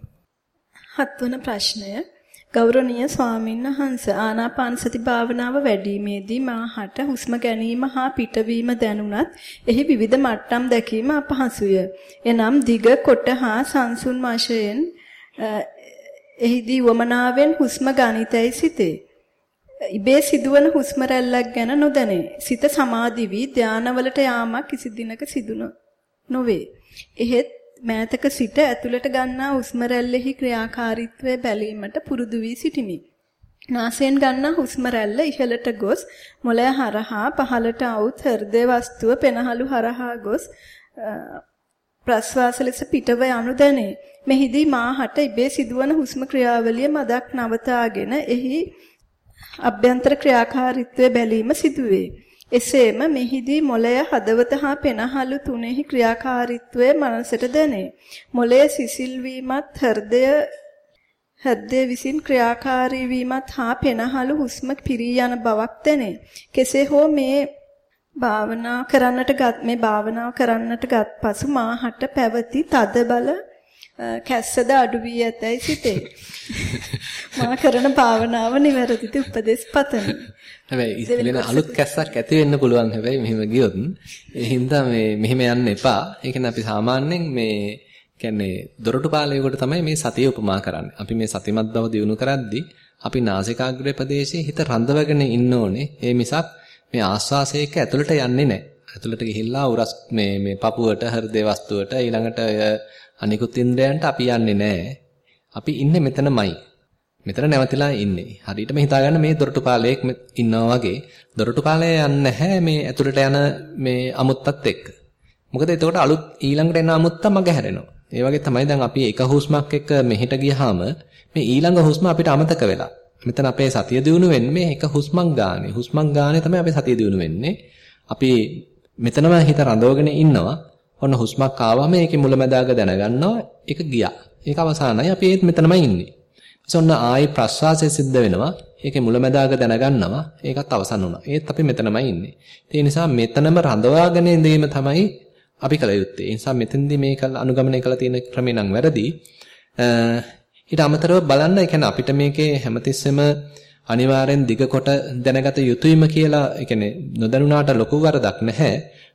හත්වන ප්‍රශ්නය ගෞරවනීය ස්වාමීන් වහන්ස ආනාපාන සති භාවනාව වැඩිීමේදී මාහට හුස්ම ගැනීම හා පිටවීම දැනුණත් එහි විවිධ මට්ටම් දැකීම අපහසුය. එනම් දිග කොට හා සංසුන් වශයෙන් එහිදී වමනාවෙන් හුස්ම ගනිතයි සිතේ. ඉබේ සිදුවන හුස්ම රැල්ලක් ගැන නොදැනේ. සිත සමාධි වී ධානවලට යාමක් කිසි දිනක සිදු නොවේ. එහෙත් මෑතක සිට ඇතුළට ගන්නා හුස්ම රැල්ලෙහි ක්‍රියාකාරීත්වය බැලීමට පුරුදු වී සිටිමි. නාසයෙන් ගන්නා හුස්ම රැල්ල ඉහළට ගොස් මොළය හරහා පහළට අවුත් හෘදේ වස්තුව පෙනහළු හරහා ගොස් ප්‍රස්වාස ලෙස පිටව යනු දැනේ. මෙහිදී මාහට ඉබේ සිදුවන හුස්ම ක්‍රියාවලිය මදක් නවතාගෙන එහි අභ්‍යන්තර ක්‍රියාකාරීත්වය බැලීම සිදුවේ. එසේම මෙහිදී මොළය හදවත හා පෙනහළු තුනෙහි ක්‍රියාකාරීත්වය මනසට දැනේ. මොළයේ සිසිල් වීමත් හෘදය හෘදය විසින් ක්‍රියාකාරී වීමත් හා පෙනහළු හුස්ම පිරී යන බවක් දැනේ. කෙසේ හෝ මේ භාවනා කරන්නට ගත් මේ භාවනාව කරන්නට ගත් පසු මාහට පැවති තද බල කැස්සද අඩු වී ඇතැයි සිතේ. මා කරන භාවනාව නිවැරදිද උපදෙස් පතමි. හැබැයි ඉතින් අලුත් කැස්සක් ඇති වෙන්න පුළුවන් හැබැයි මෙහෙම ගියොත් ඒ හින්දා මේ මෙහෙම යන්න එපා. ඒ කියන්නේ අපි සාමාන්‍යයෙන් මේ කියන්නේ දොරටු පාලයකට තමයි මේ සතිය උපමා කරන්නේ. අපි මේ සතිමත් බව දිනු කරද්දී අපි නාසිකාග්‍රේ ප්‍රදේශයේ හිත රඳවගෙන ඉන්න ඕනේ. ඒ මිසක් මේ ආස්වාසයක ඇතුළට යන්නේ නැහැ. ඇතුළට ගිහිල්ලා උරස් මේ මේ පපුවට හෘදේ වස්තුවට ඊළඟට අනිකුත් ඉන්ද්‍රයන්ට අපි යන්නේ නැහැ. අපි ඉන්නේ මෙතනමයි. මෙතන නැවතිලා ඉන්නේ. හරියටම හිතාගන්න මේ දොරටු පාලයක් ඉන්නවා වගේ දොරටු පාලය යන්නේ නැහැ මේ ඇතුළට යන මේ අමුත්තත් එක්ක. මොකද එතකොට අලුත් ඊළඟට එන අමුත්ත මග හැරෙනවා. ඒ වගේ තමයි දැන් අපි එක හුස්මක් එක්ක මෙහෙට ගියාම මේ ඊළඟ හුස්ම අපිට අමතක වෙලා. මෙතන අපේ සතිය දිනු වෙන්නේ එක හුස්මක් ගානේ. හුස්මක් ගානේ තමයි අපේ සතිය දිනු වෙන්නේ. අපි මෙතනම හිත රඳවගෙන ඉන්නවා. ඔන්න හුස්මක් ආවම ඒකේ මුලැමැදාග දැනගන්නවා. ඒක ගියා. ඒක අවසానයි. අපි ඒත් මෙතනමයි ඉන්නේ. ඔන්න ආයි ප්‍රස්වාසය සිද්ධ වෙනවා. ඒකේ මුලැමැදාග දැනගන්නවා. ඒකත් අවසන් වුණා. ඒත් අපි මෙතනමයි ඉන්නේ. ඒ නිසා මෙතනම රඳවාගෙන ඉඳීම තමයි අපි කල යුත්තේ. ඒ නිසා මෙතෙන්දී මේක අනුගමනය කළ තියෙන ක්‍රමේ නම් වැරදි. ඊට අමතරව බලන්න ඒ කියන්නේ අපිට මේකේ හැමතිස්සෙම අනිවාර්යෙන් දිග කොට දැනගත යුතුයම කියලා ඒ කියන්නේ නොදැනුණාට ලොකු වරදක් නැහැ.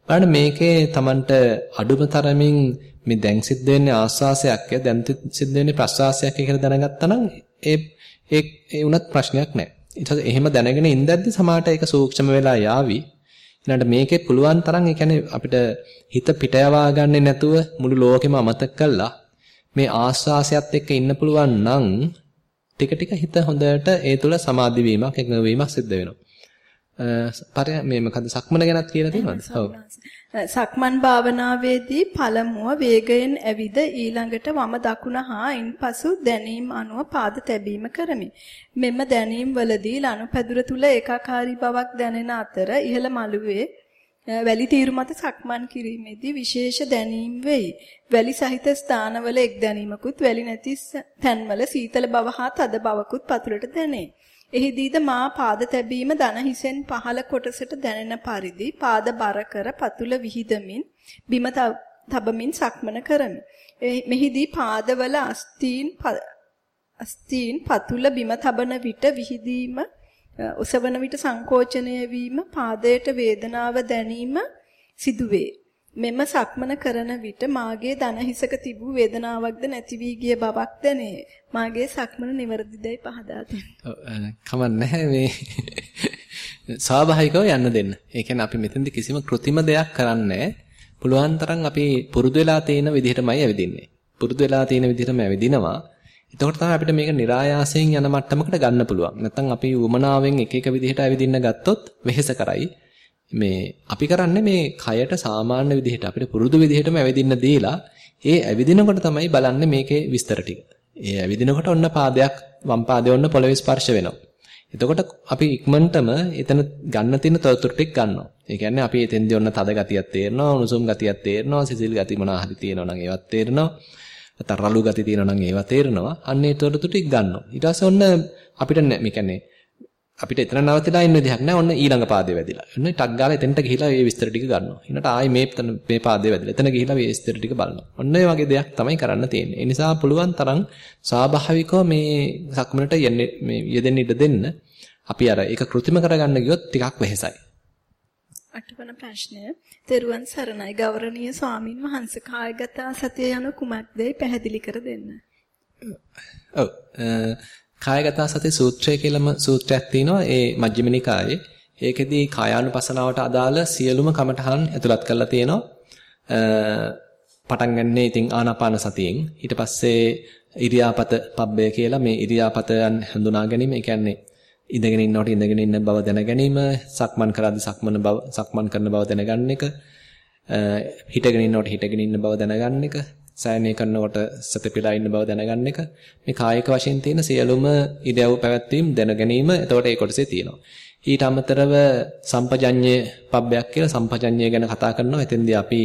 බලන්න මේකේ Tamanට අඩුම තරමින් මේ දැන් සිද්ධ වෙන්නේ ආස්වාසයක් ය දැන් සිද්ධ වෙන්නේ ප්‍රස්වාසයක් කියලා දැනගත්තා නම් ඒ ඒ ඒ උනත් ප්‍රශ්නයක් නැහැ. ඊට පස්සේ එහෙම දැනගෙන ඉඳද්දි සමාහට ඒක සූක්ෂම වෙලා යාවි. ඊළඟට මේකේ පුළුවන් තරම් ඒ කියන්නේ අපිට හිත පිට යවා ගන්නෙ නැතුව මුළු ලෝකෙම අමතක කළා මේ ආස්වාසයත් එක්ක ඉන්න පුළුවන් නම් ටික ටික හිත හොඳට ඒ තුල සමාධි වීමක් එකඟ වීමක් සිද්ධ වෙනවා. පරය මේ මොකද සක්මන ගැනත් කියලා තියෙනවද? ඔව්. සක්මන් භාවනාවේදී පළමුව වේගයෙන් ඇවිද ඊළඟට වම දකුණ හා ඉන්පසු දැනීම අනුව පාද තැබීම කරමි. මෙම දැනීම් වලදී ලනුපැදුර තුල ඒකාකාරී බවක් දැනෙන අතර ඉහළ මළුවේ වැලි තීරු මත සක්මන් කිරීමේදී විශේෂ දැනීම් වෙයි. වැලි සහිත ස්ථානවල එක් දැනීමකුත් වැලි නැති තැන්වල සීතල බව හා තද බවකුත් පතුලට දැනේ. එහිදීද මා පාද තැබීම දන හිසෙන් පහළ කොටසට දැනෙන පරිදි පාද බර කර පතුල විහිදමින් බිම තබමින් සක්මන කරමි. මෙහිදී පාදවල අස්තීන් අස්තීන් පතුල බිම තබන විට විහිදීම ඔසවන විට සංකෝචනය වීම පාදයට වේදනාව දැනීම සිදුවේ. මෙම සක්මන කරන විට මාගේ දන හිසක තිබූ වේදනාවක්ද නැති වී ගිය බවක් දැනේ. මාගේ සක්මන નિවරදිදයි පහදා දෙන්න. කමන්නේ මේ ස්වාභාවිකව යන්න දෙන්න. ඒ කියන්නේ අපි මෙතෙන්දි කිසිම કૃතිම දෙයක් කරන්නේ පුළුවන් තරම් අපි පුරුදු වෙලා තියෙන විදිහටමයි ඇවිදින්නේ. පුරුදු වෙලා තියෙන විදිහටම ඇවිදිනවා. එතකොට තමයි අපිට මේක નિરાයාසයෙන් යන මට්ටමකට ගන්න පුළුවන්. නැත්නම් අපි උමනාවෙන් එක එක විදිහට ඇවිදින්න ගත්තොත් වෙහෙස කරයි. මේ අපි කරන්නේ මේ කයට සාමාන්‍ය විදිහට අපිට පුරුදු විදිහටම ඇවිදින්න දීලා ඒ ඇවිදිනකොට තමයි බලන්නේ මේකේ විස්තර ටික. ඒ ඇවිදිනකොට ඔන්න පාදයක් වම් පාදේ ඔන්න පොළවේ ස්පර්ශ වෙනවා. එතකොට අපි ඉක්මනටම එතන ගන්න තියෙන තොරතුරු ටික ගන්නවා. ඒ කියන්නේ අපි එතෙන්දී ඔන්න තද ගතියක් තේරෙනවා, උණුසුම් ගතියක් තේරෙනවා, සිසිල් ගති මොනවා හරි තියෙනවා නම් ඒවත් තේරෙනවා. නැත්නම් රළු ගති තියෙනවා නම් ඒවා තේරෙනවා. අන්න ඒ තොරතුරු ටික ගන්නවා. ඊට පස්සේ ඔන්න අපිට මේ කියන්නේ අපිට එතන නවතිලා ඉන්න විදිහක් නැහැ. ඔන්න ඊළඟ පාදේ වැදිලා. ඔන්න ටක් ගාලා එතනට ගිහිලා මේ විස්තර ටික ගන්නවා. ඊනට ආයි මේ මේ පාදේ වැදිලා. එතන ගිහිලා මේ විස්තර ටික බලනවා. ඔන්න ඒ වගේ දෙයක් තමයි කරන්න තියෙන්නේ. ඒ නිසා පුළුවන් තරම් ස්වාභාවිකව මේ සක්මනට යන්නේ මේ යෙදෙන්න ඉඩ දෙන්න. අපි අර ඒක કૃතිම කරගන්න ගියොත් ටිකක් වෙහෙසයි. අටවන ප්‍රශ්නය තෙරුවන් සරණයි ගෞරවනීය ස්වාමින් වහන්සේ කායගත සතිය යන කුමක්දයි පැහැදිලි කර දෙන්න. ඔව් කායගත සති සූත්‍රය කියලාම සූත්‍රයක් තියෙනවා ඒ මජ්ක්‍ධිම නිකායේ. ඒකෙදී කායානුපසනාවට අදාළ සියලුම කමඨහන් ඇතුළත් කරලා තියෙනවා. පටන් ගන්නනේ ඉතින් ආනාපාන සතියෙන්. ඊට පස්සේ ඉරියාපත පබ්බය කියලා මේ ඉරියාපතයන් හඳුනා ගැනීම. ඒ කියන්නේ ඉඳගෙන ඉන්නකොට ඉඳගෙන ඉන්න බව දැන ගැනීම, සක්මන් කරද්දී සක්මන බව සක්මන් කරන බව දැනගන්න එක, හිටගෙන ඉන්නකොට හිටගෙන ඉන්න බව දැනගන්න එක, සෑයනය කරනකොට සතපිලා ඉන්න බව දැනගන්න එක මේ කායික වශයෙන් තියෙන සියලුම ඉදයව පැවැත්වීම් දැන ගැනීම එතකොට ඒ කොටසේ තියෙනවා. ඊට අමතරව සම්පජඤ්ඤය පබ්බයක් කියලා සම්පජඤ්ඤය ගැන කතා කරනවා. එතෙන්දී අපි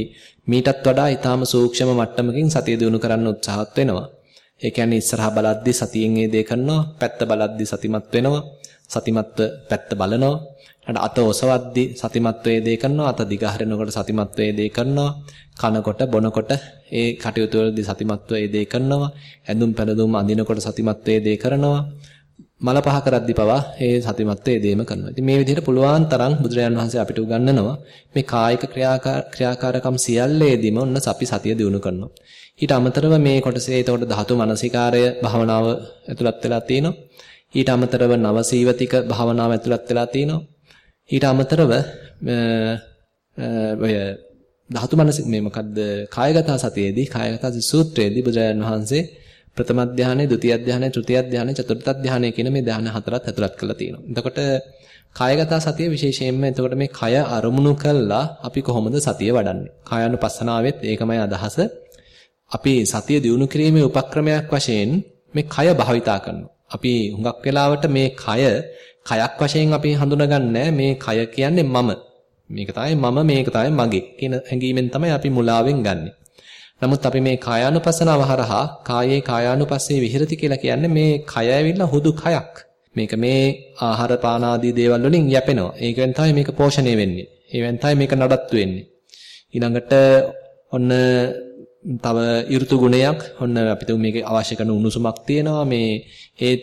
මීටත් වඩා ඊටාම සූක්ෂම මට්ටමකින් සතිය දිනු කරන්න උත්සාහත් වෙනවා. ඒ කියන්නේ ඉස්සරහා බලද්දි සතියෙන් ඒ දේ කරනවා, පැත්ත බලද්දි සතිමත් වෙනවා, සතිමත්ව පැත්ත බලනවා. අත ඔසවද්දි සතිමත් වේ දේ කරනවා, අත දිගහරනකොට සතිමත් වේ දේ කරනවා. කනකොට බොනකොට ඒ කටයුතු වලදී සතිමත්ව ඒ දේ කරනවා. ඇඳුම් පැළඳුම් අඳිනකොට සතිමත්ව ඒ දේ කරනවා. මල පහ කරද්දී පවා ඒ සතිමත්ව ඒ දේම කරනවා. ඉතින් මේ විදිහට පුළුවන් තරම් බුදුරජාන් වහන්සේ අපිට උගන්වනවා මේ කායික ක්‍රියාකාරකම් සියල්ලේදීම ඔන්න අපි සතිය දිනු කරනවා. ඊට අමතරව මේ කොටසේ එතකොට ධාතු මනසිකාරය භාවනාව ඇතුළත් වෙලා තිනවා. ඊට අමතරව නවසීවතික භාවනාව ඇතුළත් වෙලා තිනවා. ඊට අමතරව ඔය ධාතු මනස මේ මොකද්ද කායගත සතියේදී කායගත සූත්‍රයේදී බුදුරජාණන් වහන්සේ ප්‍රථම ධානය, ဒုတိ ය ධානය, තෘතිය ධානය, චතුර්ථ ධානය කියන මේ ධාන හතරත් ඇතුළත් කරලා තියෙනවා. එතකොට කායගත සතිය විශේෂයෙන්ම එතකොට මේ කය අරමුණු කළා අපි කොහොමද සතිය වඩන්නේ? කායानुපස්සනාවෙත් ඒකමයි අදහස. අපි සතිය දියුණු කිරීමේ උපක්‍රමයක් වශයෙන් මේ කය භාවිතා කරනවා. අපි හුඟක් වෙලාවට මේ කය කයක් වශයෙන් අපි හඳුනගන්නේ මේ කය කියන්නේ මම. මේක තමයි මම මේක තමයි මගේ කියන හැඟීමෙන් තමයි අපි මුලාවෙන් ගන්නෙ. නමුත් අපි මේ කායානුපසනාව හරහා කායේ කායානුපස්සේ විහෙරති කියලා කියන්නේ මේ කය ඇවිල්ලා හුදු කයක්. මේක මේ ආහාර පාන ආදී දේවල් වලින් යැපෙනවා. ඒකෙන් තමයි මේක පෝෂණය වෙන්නේ. ඒවෙන් තමයි මේක නඩත්තු වෙන්නේ. ඊළඟට ඔන්න තව ඍතු ගුණයක් ඔන්න අපිට මේක අවශ්‍ය කරන උණුසුමක් තියෙනවා මේ ඒ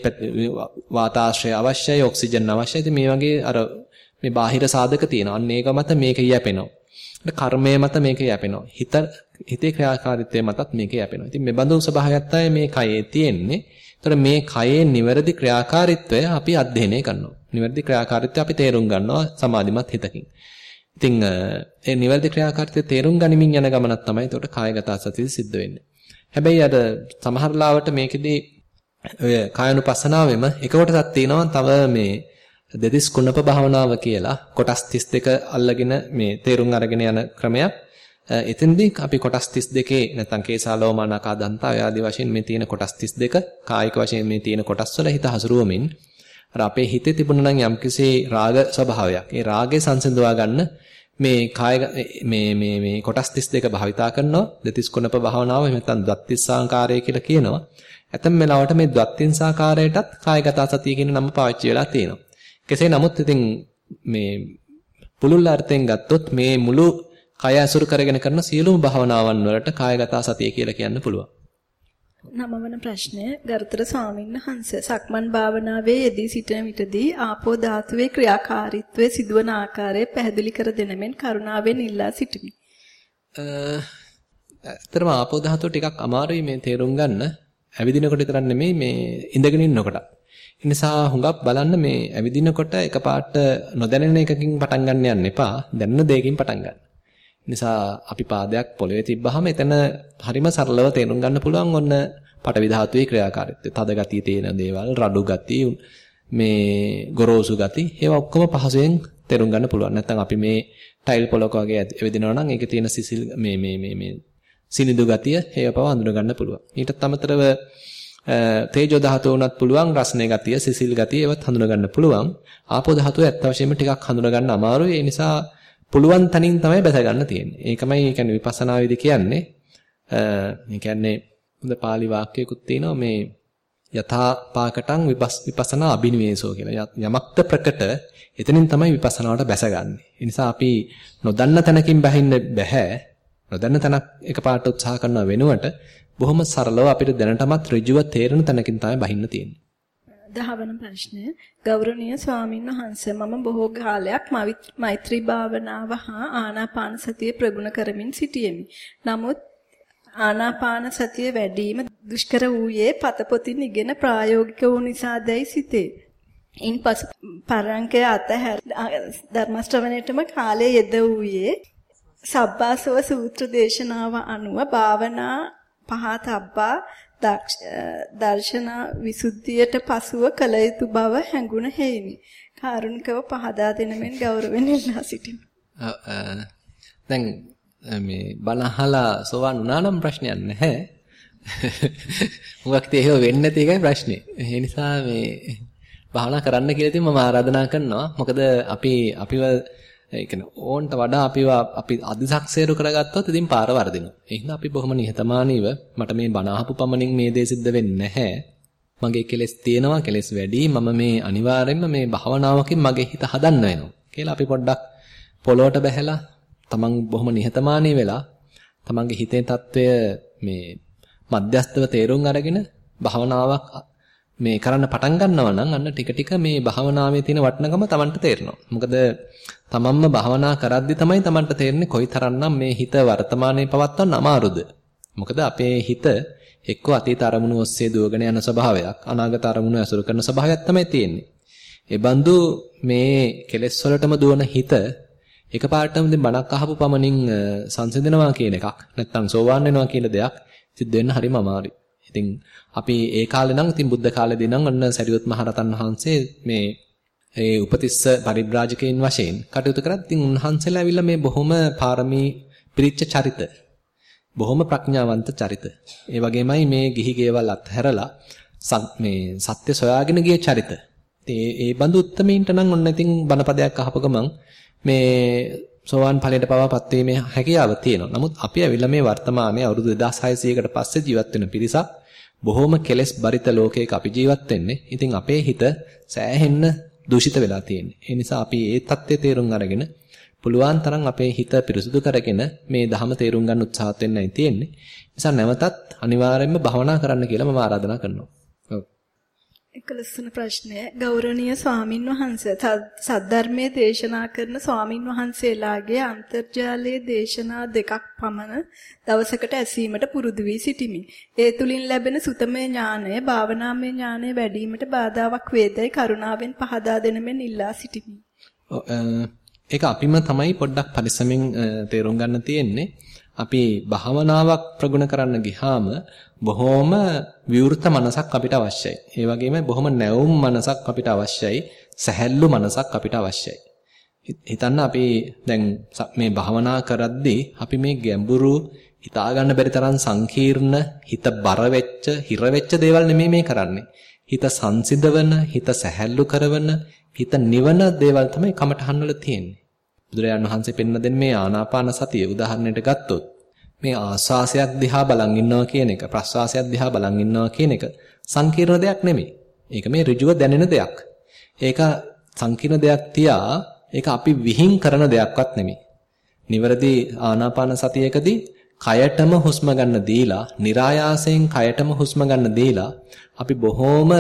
වාතාශ්‍රය අවශ්‍යයි ඔක්සිජන් අවශ්‍යයි. ඉතින් මේ වගේ අර මේ බාහිර සාධක තියෙනවා. අන්න ඒක මත මේක යැපෙනවා. කර්මය මත මේක යැපෙනවා. හිත හිතේ ක්‍රියාකාරීත්වය මතත් මේක යැපෙනවා. ඉතින් මේ බඳු ස්වභාවයක් තමයි මේ කයේ තියෙන්නේ. ඒතර මේ කයේ නිවැරදි ක්‍රියාකාරීත්වය අපි අධ්‍යයනය කරනවා. නිවැරදි ක්‍රියාකාරීත්වය අපි තේරුම් ගන්නවා සමාධිමත් හිතකින්. ඉතින් ඒ නිවැරදි ක්‍රියාකාරීත්වය තේරුම් ගනිමින් යන ගමනක් තමයි එතකොට කායගත සතිය සිද්ධ වෙන්නේ. හැබැයි අර සමහර ලාවට මේකෙදී ඔය කායනුපස්සනාවෙම එක කොටසක් තියෙනවා තව මේ දෙතිස් කුණප භාවනාව කියලා කොටස් 32 අල්ලගෙන මේ තේරුම් අරගෙන යන ක්‍රමයක්. එතෙන්දී අපි කොටස් 32 නැත්නම් කේසාලෝමානකා දන්තා ආදී වශයෙන් මේ තියෙන කොටස් 32 කායික වශයෙන් මේ තියෙන කොටස් වල හිත හසුරුවමින් අර අපේ හිතේ තිබුණා නම් යම්කිසි රාග ස්වභාවයක්. ඒ රාගය සංසිඳවා ගන්න මේ කාය මේ මේ මේ කොටස් 32 භාවිතා කරනවා. දෙතිස් කුණප භාවනාව එහෙම නැත්නම් ද්වත්තිස්සාංකාරය කියලා කියනවා. ඇතැම් වෙලාවට මේ ද්වත්තිංසාකාරයටත් කායගත සතිය කියන නම පාවිච්චි වෙලා තියෙනවා. කෙසේ නමුත් ඉතින් මේ පුළුල් අර්ථයෙන් ගත්තොත් මේ මුළු කය අසුරු කරගෙන කරන සියලුම භාවනාවන් වලට කායගත සතිය කියලා කියන්න පුළුවන්. නමවන ප්‍රශ්නය ගරුතර ස්වාමීන් වහන්සේ සක්මන් භාවනාවේ යෙදී සිටින විටදී ආපෝ ධාතුවේ ක්‍රියාකාරීත්වයේ සිදුවන ආකාරය පැහැදිලි කර දෙනමෙන් කරුණාවෙන් ඉල්ලා සිටිමි. අ ආපෝ ධාතුව ටිකක් අමාරුයි මේ තේරුම් ගන්න. ඇවිදිනකොට විතරක් නෙමෙයි මේ ඉඳගෙන ඉන්නකොට. ඒ නිසා හුඟක් බලන්න මේ ඇවිදිනකොට එකපාරට නොදැනෙන එකකින් පටන් ගන්න යන්න එපා. දැනෙන දෙයකින් පටන් ගන්න. නිසා අපි පාදයක් පොළවේ තිබ්බහම එතන හරිම සරලව තේරුම් ගන්න පුළුවන් ඔන්න පටවි ධාතුවේ ක්‍රියාකාරීත්වය. තද ගතිය තියෙන දේවල්, රඩු ගතිය, මේ ගොරෝසු ගති ඒවා ඔක්කොම පහසුවෙන් තේරුම් ගන්න පුළුවන්. නැත්නම් අපි මේ ටයිල් පොලක වගේ ඇවිදිනවා නම් ඒකේ තියෙන සිසිල් මේ මේ මේ මේ සිනිඳු ගතිය ඒව පව හඳුන ගන්න පුළුවන්. ඊටත් අමතරව තේජෝ ධාතුව උනත් පුළුවන් රස්නේ ගතිය, සිසිල් ගතිය ඒවත් හඳුන ගන්න පුළුවන්. ආපෝ ධාතුව ඇත්ත වශයෙන්ම ටිකක් හඳුන ගන්න අමාරුයි. ඒ නිසා පුළුවන් තනින් තමයි බැස ගන්න තියෙන්නේ. ඒකමයි කියන්නේ විපස්සනා වේදී කියන්නේ. ඒ කියන්නේ හොඳ pāli වාක්‍යයකුත් තියෙනවා මේ යථා පාකටං විපස්සනා අබිනිවේසෝ කියලා. යමක්ද ප්‍රකට එතනින් තමයි විපස්සනාවට බැසගන්නේ. ඒ නිසා අපි නොදන්න තැනකින් බහින්න බෑ. නොදන්න තැනක් එකපාරට උත්සාහ කරන වෙනුවට බොහොම සරලව අපිට දැනටමත් ඍජුව තේරෙන තැනකින් තමයි බහින්න තියෙන්නේ. දහවන ප්‍රශ්නය ගෞරවනීය ස්වාමින් වහන්සේ මම බොහෝ කාලයක් මෛත්‍රී භාවනාව හා ආනාපාන සතිය ප්‍රගුණ කරමින් සිටියෙමි. නමුත් ආනාපාන සතිය වැඩිම දුෂ්කර වූයේ පතපොතින් ඉගෙන ප්‍රායෝගික වූ නිසා දැයි සිතේ. ඉන්පසු පරංකය අතහැර ධර්ම ශ්‍රවණයටම කාලය යෙද වූයේ සබ්බාසව සූත්‍ර දේශනාව අනුව භාවනා පහතබ්බා දර්ශන විසුද්ධියට පසුව කළ යුතු බව හැඟුණ හේිනි. කාරුණිකව පහදා දෙන මෙන් ගෞරවයෙන් ඉල්ලා සිටිමි. දැන් මේ බණ අහලා සෝවන් වුණා නම් ප්‍රශ්නයක් නැහැ. මොකක්ද එහෙම වෙන්නේ නැති එකයි ප්‍රශ්නේ. ඒ නිසා මේ භාවනා කරන්න කියලා ඉතින් මම ආරාධනා කරනවා. මොකද අපි අපිව ඒ කියන්නේ ඕන්ට වඩා අපිව අපි අධිසක්සේරු කරගත්තොත් ඉතින් පාර වර්ධිනවා. ඒ හින්දා අපි බොහොම නිහතමානීව මට මේ බණ අහපු පමණින් මේ දේ සිද්ධ වෙන්නේ නැහැ. මගේ කෙලෙස් තියෙනවා කෙලෙස් වැඩි. මම මේ අනිවාර්යෙන්ම මේ භාවනාවකින් මගේ හිත හදන්න වෙනවා කියලා අපි පොඩ්ඩක් පොළොවට බැහැලා තමන් බොහොම නිහතමානී වෙලා තමන්ගේ හිතේ తত্ত্বය මේ මධ්‍යස්තව තේරුම් අරගෙන භාවනාවක් මේ කරන්න පටන් ගන්නවා නම් අන්න ටික ටික මේ භාවනාවේ තියෙන වටිනකම Tamanට තේරෙනවා. මොකද තමන්ම භාවනා කරද්දි තමයි Tamanට තේරෙන්නේ කොයිතරම්නම් මේ හිත වර්තමානයේ පවත්වන්න අමාරුද. මොකද අපේ හිත එක්ක අතීත අරමුණු ඔස්සේ දුවගෙන යන ස්වභාවයක් අනාගත අරමුණු ඇසුරු කරන ස්වභාවයක් තමයි තියෙන්නේ. ඒ බඳු මේ කෙලෙස් වලටම දුවන හිත එකපාරටම ඉතින් බණක් අහපු පමණින් සංසිඳනවා කියන එකක් නැත්නම් සෝවාන් වෙනවා කියන දෙයක් සිද්ධ වෙන්න හරිම අමාරුයි. ඉතින් අපි ඒ කාලේ නම් ඉතින් බුද්ධ කාලේදී නම් අන්න සරියොත් මහරතන් වහන්සේ මේ ඒ උපතිස්ස පරිබ්‍රාජකයන් වශයෙන් කටයුතු කරත් ඉතින් උන්වහන්සේලා ඇවිල්ලා මේ බොහොම පාරමී පිරිච්ච චරිත බොහොම ප්‍රඥාවන්ත චරිත. ඒ වගේමයි මේ ගිහි ගෙවල් අත්හැරලා මේ සත්‍ය සොයාගෙන ගිය චරිත. ඒ ඒ බඳු උත්තමීන්ට නම් ඔන්න ඉතින් බණපදයක් අහපු ගමන් මේ සෝවාන් ඵලයට පවාපත් වීමේ හැකියාව තියෙනවා. නමුත් අපි ඇවිල්ලා මේ වර්තමානයේ අවුරුදු 2600කට පස්සේ ජීවත් වෙන පිරිසක් බොහොම කෙලෙස් බරිත ලෝකයක අපි ජීවත් වෙන්නේ. ඉතින් අපේ හිත සෑහෙන්න දූෂිත වෙලා තියෙන්නේ. ඒ නිසා අපි ඒ தත්ත්වය තේරුම් අරගෙන පුළුවන් තරම් අපේ හිත පිරිසුදු කරගෙන මේ ධහම තේරුම් ගන්න උත්සාහත් වෙන්නයි තියෙන්නේ. නිසා නැවතත් අනිවාර්යයෙන්ම භවනා කරන්න කියලා මම ආරාධනා කරනවා. එකලස්සන ප්‍රශ්නය ගෞරවනීය ස්වාමින් වහන්සේ සද්ධර්මයේ දේශනා කරන ස්වාමින් වහන්සේලාගේ අන්තර්ජාලයේ දේශනා දෙකක් පමණ දවසකට ඇසීමට පුරුදු වී සිටිමි. ඒ තුලින් ලැබෙන සුතමේ ඥානය භාවනාමය ඥානය වැඩි වීමට බාධාවක් වේදයි කරුණාවෙන් පහදා දෙන මෙන් ඉල්ලා සිටිමි. ඒක අපිම තමයි පොඩ්ඩක් පරිස්සමෙන් තේරුම් ගන්න තියෙන්නේ. අපි භාවනාවක් ප්‍රගුණ කරන්න ගියාම බොහොම විවෘත මනසක් අපිට අවශ්‍යයි. ඒ වගේම බොහොම නැවුම් මනසක් අපිට අවශ්‍යයි. සැහැල්ලු මනසක් අපිට අවශ්‍යයි. හිතන්න අපි දැන් මේ භාවනා කරද්දී අපි මේ ගැඹුරු හිතා ගන්න බැරි තරම් සංකීර්ණ හිත බර වෙච්ච හිර වෙච්ච දේවල් නෙමෙයි මේ කරන්නේ. හිත සංසිඳවන, හිත සැහැල්ලු කරවන, හිත නිවන දේවල් තමයි කමඨහන් වල තියෙන්නේ. බුදුරජාන් වහන්සේ පෙන්න දෙන්නේ මේ ආනාපාන සතිය උදාහරණයට ගත්තොත් මේ ආස්වාසයක් දිහා බලන් ඉන්නවා කියන එක ප්‍රස්වාසයක් දිහා බලන් ඉන්නවා කියන එක සංකීර්ණ දෙයක් නෙමෙයි. ඒක මේ ඍජුව දැනෙන දෙයක්. ඒක සංකීර්ණ දෙයක් තියා ඒක අපි විහිං කරන දෙයක්වත් නෙමෙයි. නිවැරදි ආනාපාන සතියකදී කයටම හුස්ම ගන්න දීලා, નિરાයාසයෙන් කයටම හුස්ම ගන්න දීලා අපි බොහොම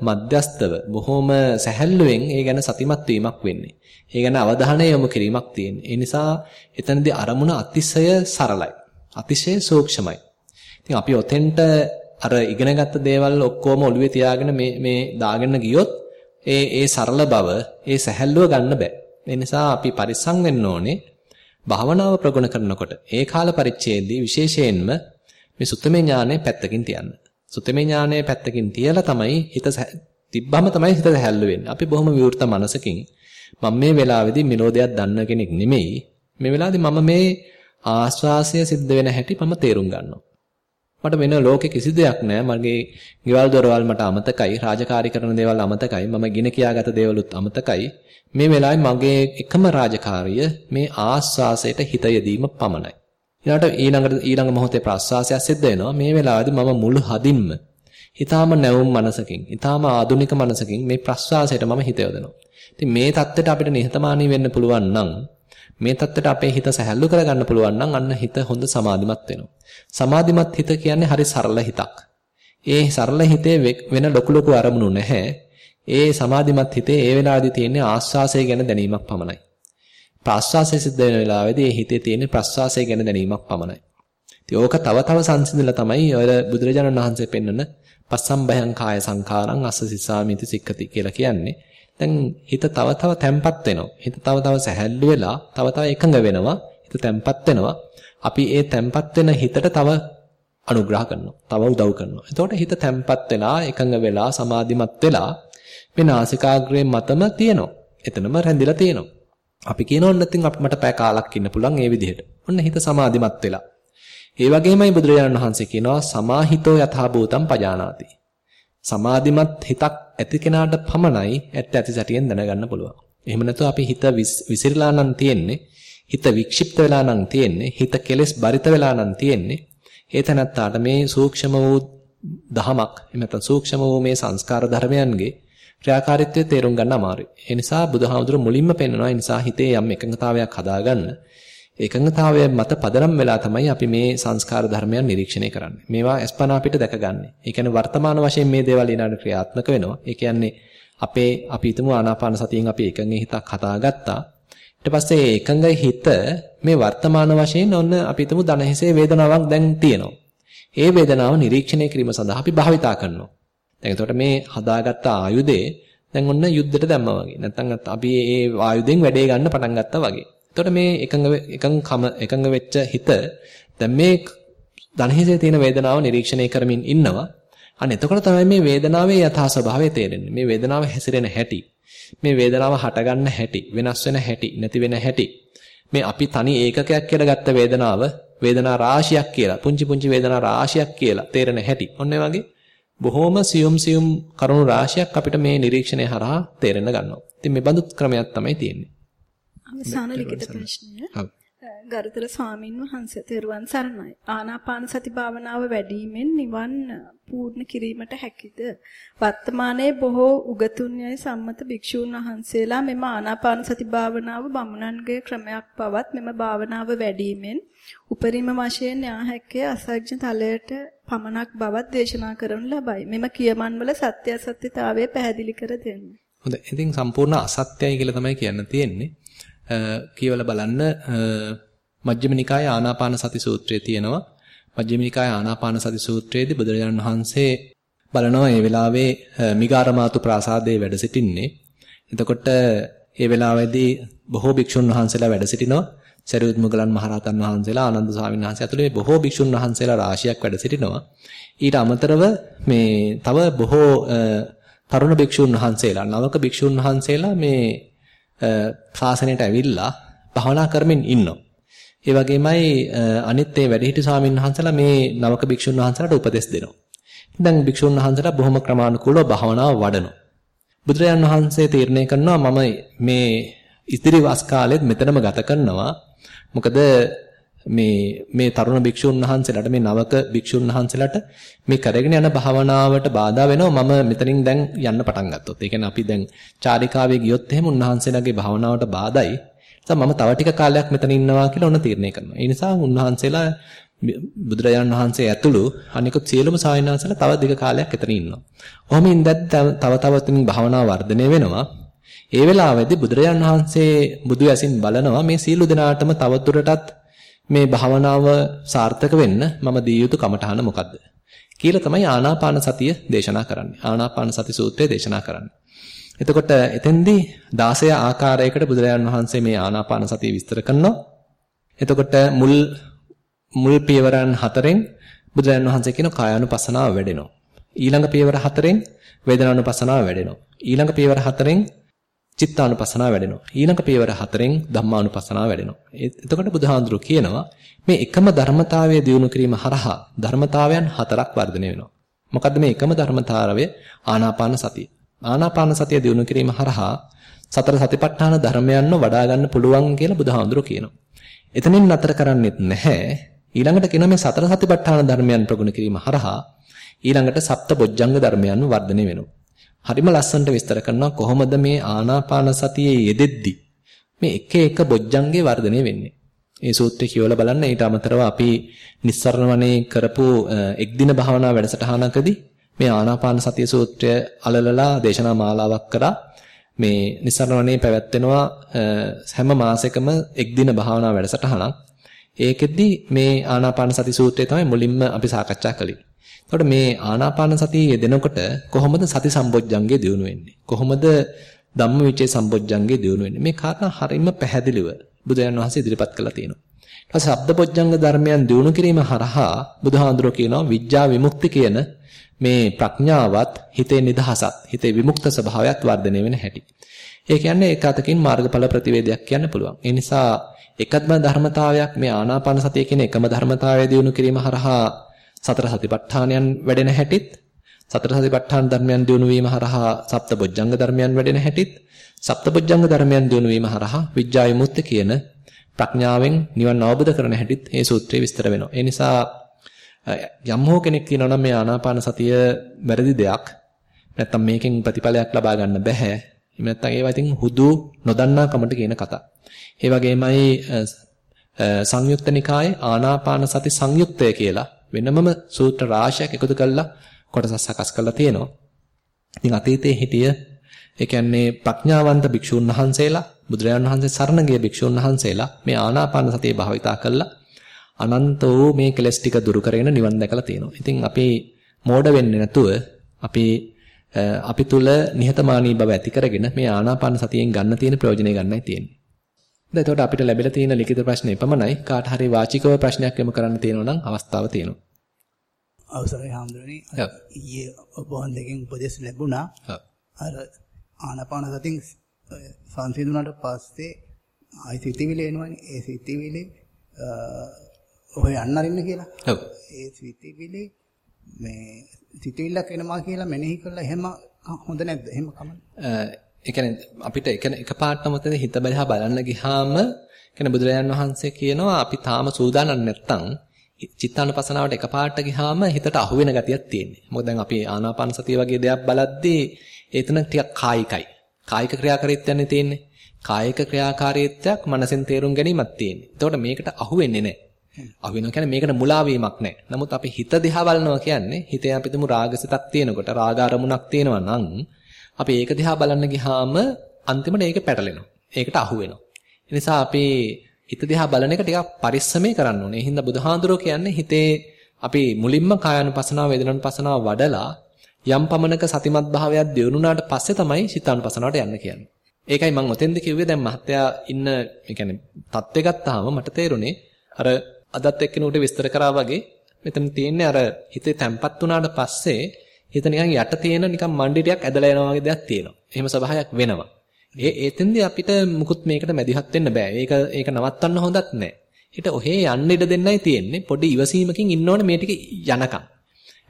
මධ්‍යස්තව, බොහොම සැහැල්ලුවෙන් ඒ ගැන සතිමත් වීමක් වෙන්නේ. ඒ ගැන අවධානය යොමු කිරීමක් තියෙන්නේ. ඒ නිසා එතනදී අරමුණ අතිශය සරලයි. අතිශය සූක්ෂමයි. ඉතින් අපි ඔතෙන්ට අර ඉගෙනගත්ත දේවල් ඔක්කොම ඔළුවේ තියාගෙන මේ මේ දාගෙන ගියොත් ඒ ඒ සරල බව, ඒ සැහැල්ලුව ගන්න බෑ. ඒ නිසා අපි පරිස්සම් වෙන්න ඕනේ. භාවනාව ප්‍රගුණ කරනකොට ඒ කාල පරිච්ඡේදයේ විශේෂයෙන්ම මේ සුත්තමේ ඥානය පැත්තකින් තියන්න. සුතමේ ඥානයේ පැත්තකින් තියලා තමයි හිත තිබ්බම තමයි හිත සැහැල්ලු වෙන්නේ. අපි බොහොම විවෘත මනසකින් මම මේ වෙලාවේදී මිනෝදයක් දන්න කෙනෙක් නෙමෙයි. මේ වෙලාවේදී මම මේ ආස්වාසය සිද්ධ වෙන හැටි මම තේරුම් ගන්නවා. මට වෙන ලෝකේ කිසි දෙයක් නැහැ. මගේ ගෙවල් දොරවල් මට අමතකයි. රාජකාරී කරන දේවල් අමතකයි. මම ගින කියාගත දේවලුත් අමතකයි. මේ වෙලාවේ මගේ එකම රාජකාරිය මේ ආස්වාසයට හිත යෙදීම පමණයි. ඊළඟට ඊළඟට ඊළඟ මොහොතේ ප්‍රස්වාසය සිද්ධ වෙනවා. මේ වෙලාවේදී මම මුළු හදින්ම ඊටාම නැවුම් මනසකින්, ඊටාම ආධුනික මනසකින් මේ ප්‍රස්වාසයට මම හිත යොදනවා. ඉතින් මේ தත්ත්වයට අපිට නිහතමානී වෙන්න පුළුවන් නම් මේ தත්ත්වයට අපේ හිත සැහැල්ලු කරගන්න පුළුවන් නම් අන්න හිත හොඳ සමාධිමත් වෙනවා. සමාධිමත් හිත කියන්නේ හරි සරල හිතක්. ඒ සරල හිතේ වෙන ලොකු ලොකු අරමුණු නැහැ. ඒ සමාධිමත් හිතේ ඒ වෙලාවේදී තියෙන ආස්වාසය ගැන දැනීමක් පමණයි. ප්‍රාස්වාසය සිද්ධ වෙන වෙලාවේදී ඒ හිතේ තියෙන ප්‍රාස්වාසය ගැන දැනීමක් පමණයි. ඉතින් ඕක තව තව සංසිඳලා තමයි ඔය බුදුරජාණන් වහන්සේ පෙන්වන පස්සම්බයං කාය සංඛාරං අස්ස සිස්සාමිති සික්කති කියලා කියන්නේ. දැන් හිත තව තව තැම්පත් වෙනවා. හිත තව තව සැහැල්ලු වෙලා තව තව එකඟ වෙනවා. හිත තැම්පත් වෙනවා. අපි ඒ තැම්පත් වෙන හිතට තව අනුග්‍රහ කරනවා. තව උදව් කරනවා. එතකොට හිත තැම්පත් වෙලා එකඟ වෙලා සමාධිමත් වෙලා මේ නාසිකාග්‍රේ මතම තියෙනවා. එතනම රැඳිලා තියෙනවා. අපි කියනොත් නැත්නම් මට පැය කාලක් ඉන්න පුළුවන් ඒ විදිහට. ඔන්න හිත සමාධිමත් වෙලා. ඒ වගේමයි බුදුරජාණන් වහන්සේ කියනවා සමාහිතෝ යථා භූතම් පජානාති. සමාධිමත් හිතක් ඇති කෙනාට පමණයි ඇත්ත ඇති සැටියෙන් දැනගන්න පුළුවන්. එහෙම නැත්නම් අපි හිත විසිරලා නම් තියෙන්නේ, හිත වික්ෂිප්ත වෙලා නම් තියෙන්නේ, හිත කෙලෙස් බරිත වෙලා නම් තියෙන්නේ. ඒ තැනත්තාට මේ සූක්ෂම වූ දහමක්, එහෙම නැත්නම් සූක්ෂම වූ මේ සංස්කාර ධර්මයන්ගේ ක්‍රියාකාරීත්වය තේරුම් ගන්න අමාරුයි. ඒ නිසා බුදුහාමුදුරු මුලින්ම පෙන්වනවා ඒ නිසා හිතේ යම් එකඟතාවයක් හදාගන්න. එකඟතාවය මත පදනම් වෙලා තමයි අපි මේ සංස්කාර ධර්මයන් නිරීක්ෂණය කරන්නේ. මේවා අස්පනා අපිට දැකගන්නේ. ඒ කියන්නේ වර්තමාන වශයෙන් මේ දේවල් ඊළඟට ක්‍රියාත්මක වෙනවා. ඒ කියන්නේ අපේ අපි හිතමු ආනාපාන සතියෙන් අපි එකඟ හිතක් හදාගත්තා. ඊට පස්සේ එකඟ හිත මේ වර්තමාන වශයෙන් ඔන්න අපි හිතමු දනහිසේ වේදනාවක් දැන් තියෙනවා. ඒ වේදනාව නිරීක්ෂණය කිරීම සඳහා අපි භාවිතා කරනවා. දැන් එතකොට මේ හදාගත්ත ආයුධේ දැන් ඔන්න යුද්ධයට දැම්මා වගේ. නැත්නම් අපි මේ ආයුධෙන් වැඩේ ගන්න පටන් ගත්තා වගේ. එතකොට මේ එකඟ එකඟකම එකඟ වෙච්ච හිත දැන් මේ ධනහිසේ තියෙන වේදනාව නිරීක්ෂණය කරමින් ඉන්නවා. අන්න එතකොට තමයි මේ වේදනාවේ යථා ස්වභාවය තේරෙන්නේ. මේ වේදනාව හැසිරෙන හැටි. මේ වේදනාව හටගන්න හැටි, වෙනස් වෙන හැටි, නැති වෙන හැටි. මේ අපි තනි ඒකකයක් කියලා ගත්ත වේදනාව වේදනා රාශියක් කියලා, පුංචි පුංචි වේදනා රාශියක් කියලා තේරෙන හැටි. ඔන්න වගේ බොහොම සියුම් සියුම් කරුණු රාශියක් අපිට මේ නිරීක්ෂණය හරහා තේරෙන්න ගන්නවා. ඉතින් මේ බඳු ක්‍රමයක් තමයි තියෙන්නේ. අවසාන ලිඛිත ප්‍රශ්නය. ගරුතර ස්වාමින් වහන්සේ තෙරුවන් සරණයි. ආනාපාන සති භාවනාව වැඩිමෙන් නිවන් පූර්ණ කිරීමට හැකිද? වර්තමානයේ බොහෝ උගතුන්යයි සම්මත භික්ෂූන් වහන්සේලා මෙම ආනාපාන සති භාවනාව බමුණන්ගේ ක්‍රමයක් බවත් මෙම භාවනාව වැඩිමෙන් උපරිම වශයෙන් යා හැක්කේ අසජ්ජ තලයට පමණක් බවත් දේශනා කරනු ලබයි. මෙම කියමන් වල සත්‍ය අසත්‍යතාවය පැහැදිලි කර දෙන්න. හොඳයි. ඉතින් සම්පූර්ණ අසත්‍යයි කියලා තමයි කියන්න තියෙන්නේ. කියවලා බලන්න මජ්ක්‍ධිම නිකායේ ආනාපාන සති සූත්‍රයේ තියෙනවා. මජ්ක්‍ධිම නිකායේ ආනාපාන සති සූත්‍රයේදී බුදුරජාණන් වහන්සේ බලනවා මේ වෙලාවේ මිගාරමාතු ප්‍රාසාදයේ වැඩ සිටින්නේ. එතකොට මේ වෙලාවේදී බොහෝ භික්ෂුන් වහන්සේලා වැඩ සිටිනවා. සරියුත් මුගලන් මහරහතන් වහන්සේලා ආනන්ද ස්වාමීන් වහන්සේ ඇතුළේ බොහෝ භික්ෂුන් වහන්සේලා රාශියක් වැඩ සිටිනවා. ඊට අමතරව මේ තව බොහෝ තරුණ භික්ෂුන් වහන්සේලා නවක භික්ෂුන් වහන්සේලා මේ ශාසනයට ඇවිල්ලා භවනා කරමින් ඉන්නවා. ඒ වගේමයි අනිත් ඒ වැඩිහිටි ස්වාමීන් වහන්සේලා මේ නවක භික්ෂුන් වහන්සේලාට උපදෙස් දෙනවා. දැන් භික්ෂුන් වහන්සේලා බොහොම ක්‍රමානුකූලව භවනාව වඩනවා. බුදුරජාන් වහන්සේ තීරණය කරනවා මම මේ ඉතිරි වස් කාලෙත් මෙතනම ගත කරනවා. මොකද මේ මේ තරුණ භික්ෂුන් වහන්සේලාට මේ නවක භික්ෂුන් වහන්සේලාට මේ කරගෙන යන භාවනාවට බාධා වෙනවා මම මෙතනින් දැන් යන්න පටන් ගත්තොත්. ඒ කියන්නේ අපි දැන් චාරිකාවේ ගියොත් එහෙම උන්වහන්සේලාගේ භාවනාවට බාධායි. නිසා මම තව ටික කාලයක් මෙතන ඉන්නවා කියලා ඔන්න තීරණය කරනවා. ඒ නිසා උන්වහන්සේලා බුදුරජාණන් වහන්සේ ඇතුළු අනිකුත් සියලුම සායනාසලා තව දිග කාලයක් එතන ඉන්නවා. කොහොම ඉඳද්දි තව තවත් භාවනාව වර්ධනය වෙනවා. ඒ වෙලාවේදී බුදුරජාණන් වහන්සේ බුදු ඇසින් බලනවා මේ සීළු දෙනාටම තවදුරටත් මේ භාවනාව සාර්ථක වෙන්න මම දී යුතු කමඨහන මොකද්ද කියලා තමයි ආනාපාන සතිය දේශනා කරන්නේ. ආනාපාන සති සූත්‍රය දේශනා කරන්නේ. එතකොට එතෙන්දී 16 ආකාරයකට බුදුරජාණන් වහන්සේ මේ ආනාපාන සතිය විස්තර කරනවා. එතකොට මුල් මුල් පියවරන් හතරෙන් බුදුරජාණන් වහන්සේ කියන කායानुපසනාව වැඩෙනවා. ඊළඟ පියවර හතරෙන් වේදනානුපස්සනාව වැඩෙනවා. ඊළඟ පියවර හතරෙන් චිත්තානුපස්සනාව වැඩෙනවා. ඊළඟ පියවර හතරෙන් ධම්මානුපස්සනාව වැඩෙනවා. එතකොට බුදුහාඳුරු කියනවා මේ එකම ධර්මතාවය දිනු කිරීම හරහා ධර්මතාවයන් හතරක් වර්ධනය වෙනවා. මොකද්ද මේ එකම ධර්මතාවය? ආනාපාන සතිය. ආනාපාන සතිය දිනු කිරීම හරහා සතර සතිපට්ඨාන ධර්මයන්ව වඩා ගන්න පුළුවන් කියලා බුදුහාඳුරු කියනවා. එතනින් නතර කරන්නෙත් නැහැ. ඊළඟට කියන මේ සතර සතිපට්ඨාන ධර්මයන් ප්‍රගුණ කිරීම හරහා ඊළඟට සප්ත බොජ්ජංග ධර්මයන් වර්ධනය වෙනවා. හරිම ලස්සනට විස්තර කරනවා කොහොමද මේ ආනාපාන සතියේ යෙදෙද්දී මේ එක එක බොජ්ජංගේ වර්ධනය වෙන්නේ. මේ සූත්‍රය කියවලා බලන්න ඊට අමතරව අපි නිස්සරණ වනේ කරපු එක් දින භාවනා වැඩසටහනකදී මේ ආනාපාන සතිය සූත්‍රය අලලලා දේශනා මාලාවක් කරා මේ නිස්සරණ වනේ පැවැත්වෙනවා හැම මාසෙකම එක් දින භාවනා වැඩසටහනක්. ඒකෙද්දි මේ ආනාපාන සති සූත්‍රය තමයි මුලින්ම අපි සාකච්ඡා කළේ. එතකොට මේ ආනාපාන සතිය යෙදෙනකොට කොහොමද සති සම්බොජ්ජංගේ දියුණු වෙන්නේ? කොහොමද ධම්මවිචේ සම්බොජ්ජංගේ දියුණු වෙන්නේ? මේ කාරණා හරියම පැහැදිලිව බුදුරජාණන් වහන්සේ ඉදිරිපත් කළා තියෙනවා. ඊට පස්සේ ශබ්දපොජ්ජංග ධර්මයන් දියුණු කිරීම හරහා බුදුහාඳුරෝ කියනවා විඥා විමුක්ති කියන මේ ප්‍රඥාවත් හිතේ නිදහසත් හිතේ විමුක්ත ස්වභාවයත් වර්ධනය වෙන හැටි. ඒ කියන්නේ ඒක අතකින් මාර්ගඵල ප්‍රතිවේදයක් කියන්න පුළුවන්. ඒ නිසා එකත්ම ධර්මතාවයක් මේ ආනාපාන සතිය කියන එකම ධර්මතාවය දිනු කිරීම හරහා සතර සතිපට්ඨානයන් වැඩෙන හැටිත් සතර සතිපට්ඨාන ධර්මයන් දිනු වීම හරහා සප්තබොජ්ජංග ධර්මයන් වැඩෙන හැටිත් සප්තබොජ්ජංග ධර්මයන් දිනු වීම හරහා විඥා විමුක්ති කියන ප්‍රඥාවෙන් නිවන් අවබෝධ කරන හැටිත් මේ සූත්‍රයේ විස්තර වෙනවා. ඒ නිසා යම් හෝ කෙනෙක් කියනවා නම් මේ ආනාපාන සතිය වැරදි දෙයක් නැත්තම් මේකෙන් ප්‍රතිඵලයක් ලබා ගන්න බෑ. එහෙම නැත්තම් ඒවා ඉතින් හුදු නොදන්නා කමට කියන කතා. ඒ වගේමයි සංයුක්ත නිකායේ ආනාපාන සති සංයුක්තය කියලා වෙනමම සූත්‍ර රාශියක් එකතු කරලා කොටසක් සකස් කරලා තියෙනවා. ඉතින් අතීතයේ හිටිය ඒ කියන්නේ ප්‍රඥාවන්ත භික්ෂුන් වහන්සේලා බුදුරජාණන් වහන්සේ සරණ ගිය භික්ෂුන් වහන්සේලා මේ ආනාපාන සතිය භාවිතා කළා අනන්ත වූ මේ කෙලස් ටික දුරු කරගෙන නිවන් දැකලා තියෙනවා. ඉතින් අපි මෝඩ වෙන්නේ නැතුව අපි අපි තුල නිහතමානී බව ඇති කරගෙන මේ ආනාපාන සතියෙන් ගන්න තියෙන ප්‍රයෝජනය ගන්නයි තියෙන්නේ. දැන් එතකොට අපිට ලැබිලා තියෙන ලිඛිත ප්‍රශ්නේ පමණයි. කාට හරි වාචිකව ප්‍රශ්නයක් යොමු කරන්න තියෙනවා නම් අවස්ථාව තියෙනවා. අවසරයි හාමුදුරනේ. ඊයේ ඔබ වහන්සේගෙන් උපදෙස් ලැබුණා. අර ආනාපාන සතියෙන් සංසිඳුණාට පස්සේ ආයි සිතිවිලි එනවනේ. ඒ සිතිවිලි ඔය යන්න අරින්න කියලා. ඔව්. ඒ සිතිවිලි මේ සිතිවිල්ලක් එනවා කියලා මෙනෙහි කළා එහෙම හොඳ නැද්ද? එහෙම කමන්න. ඒ කියන්නේ අපිට එක එකපාරටම තේ හිත බලහා බලන්න ගියාම කියන්නේ බුදුරජාන් වහන්සේ කියනවා අපි තාම සූදානම් නැත්තම් චිත්තානුපසනාවට එකපාරට ගියාම හිතට අහු වෙන ගතියක් තියෙන්නේ. මොකද දැන් අපි ආනාපාන සතිය වගේ දෙයක් බලද්දී ඒතන ටිකක් කායිකයි. කායික ක්‍රියාකාරීත්වයන්නේ තියෙන්නේ. කායික ක්‍රියාකාරීත්වයක් මනසෙන් තේරුම් ගැනීමක් තියෙන්නේ. එතකොට මේකට අහු වෙන්නේ නැහැ. අහු වෙනවා කියන්නේ මේකට මුලා වීමක් නැහැ. නමුත් අපි හිත දිහා බලනවා කියන්නේ හිතේ අපිටම රාගසිතක් තියෙනකොට රාග අරමුණක් තියෙනවා නම් අපි ඒක දිහා බලන්න ගියාම අන්තිමට ඒක පැටලෙනවා. ඒකට අහු වෙනවා. ඒ නිසා අපි හිත දිහා බලන එක ටිකක් පරිස්සමේ කරන්න ඕනේ. ඒ හින්දා බුදුහාඳුරෝ කියන්නේ හිතේ අපි මුලින්ම කායानुපසනාව වේදනානුපසනාව වඩලා යම් පමණක සතිමත් භාවයක් දියුණුනාට පස්සේ තමයි සිතානුපසනාවට යන්න කියන්නේ. ඒකයි මම ඔතෙන්ද කිව්වේ දැන් මහත්තයා ඉන්න ඒ කියන්නේ தත්ත්වය ගත්තාම මට තේරුණේ අර අදත් එක්කිනුට විස්තර කරා වගේ මෙතන තියෙන්නේ අර හිතේ තැම්පත් වුණාට පස්සේ හිත නිකන් යට තියෙන නිකන් මණ්ඩිටියක් ඇදලා යනවා වගේ දෙයක් තියෙනවා. එහෙම ස්වභාවයක් වෙනවා. ඒ එතෙන්දී අපිට මුකුත් මේකට මැදිහත් වෙන්න බෑ. ඒක ඒක නවත්තන්න හොඳත් නෑ. ඊට ඔහේ යන්න ඉඩ දෙන්නයි තියෙන්නේ. පොඩි ඉවසීමකින් ඉන්න ඕනේ මේ ටික යනකම්.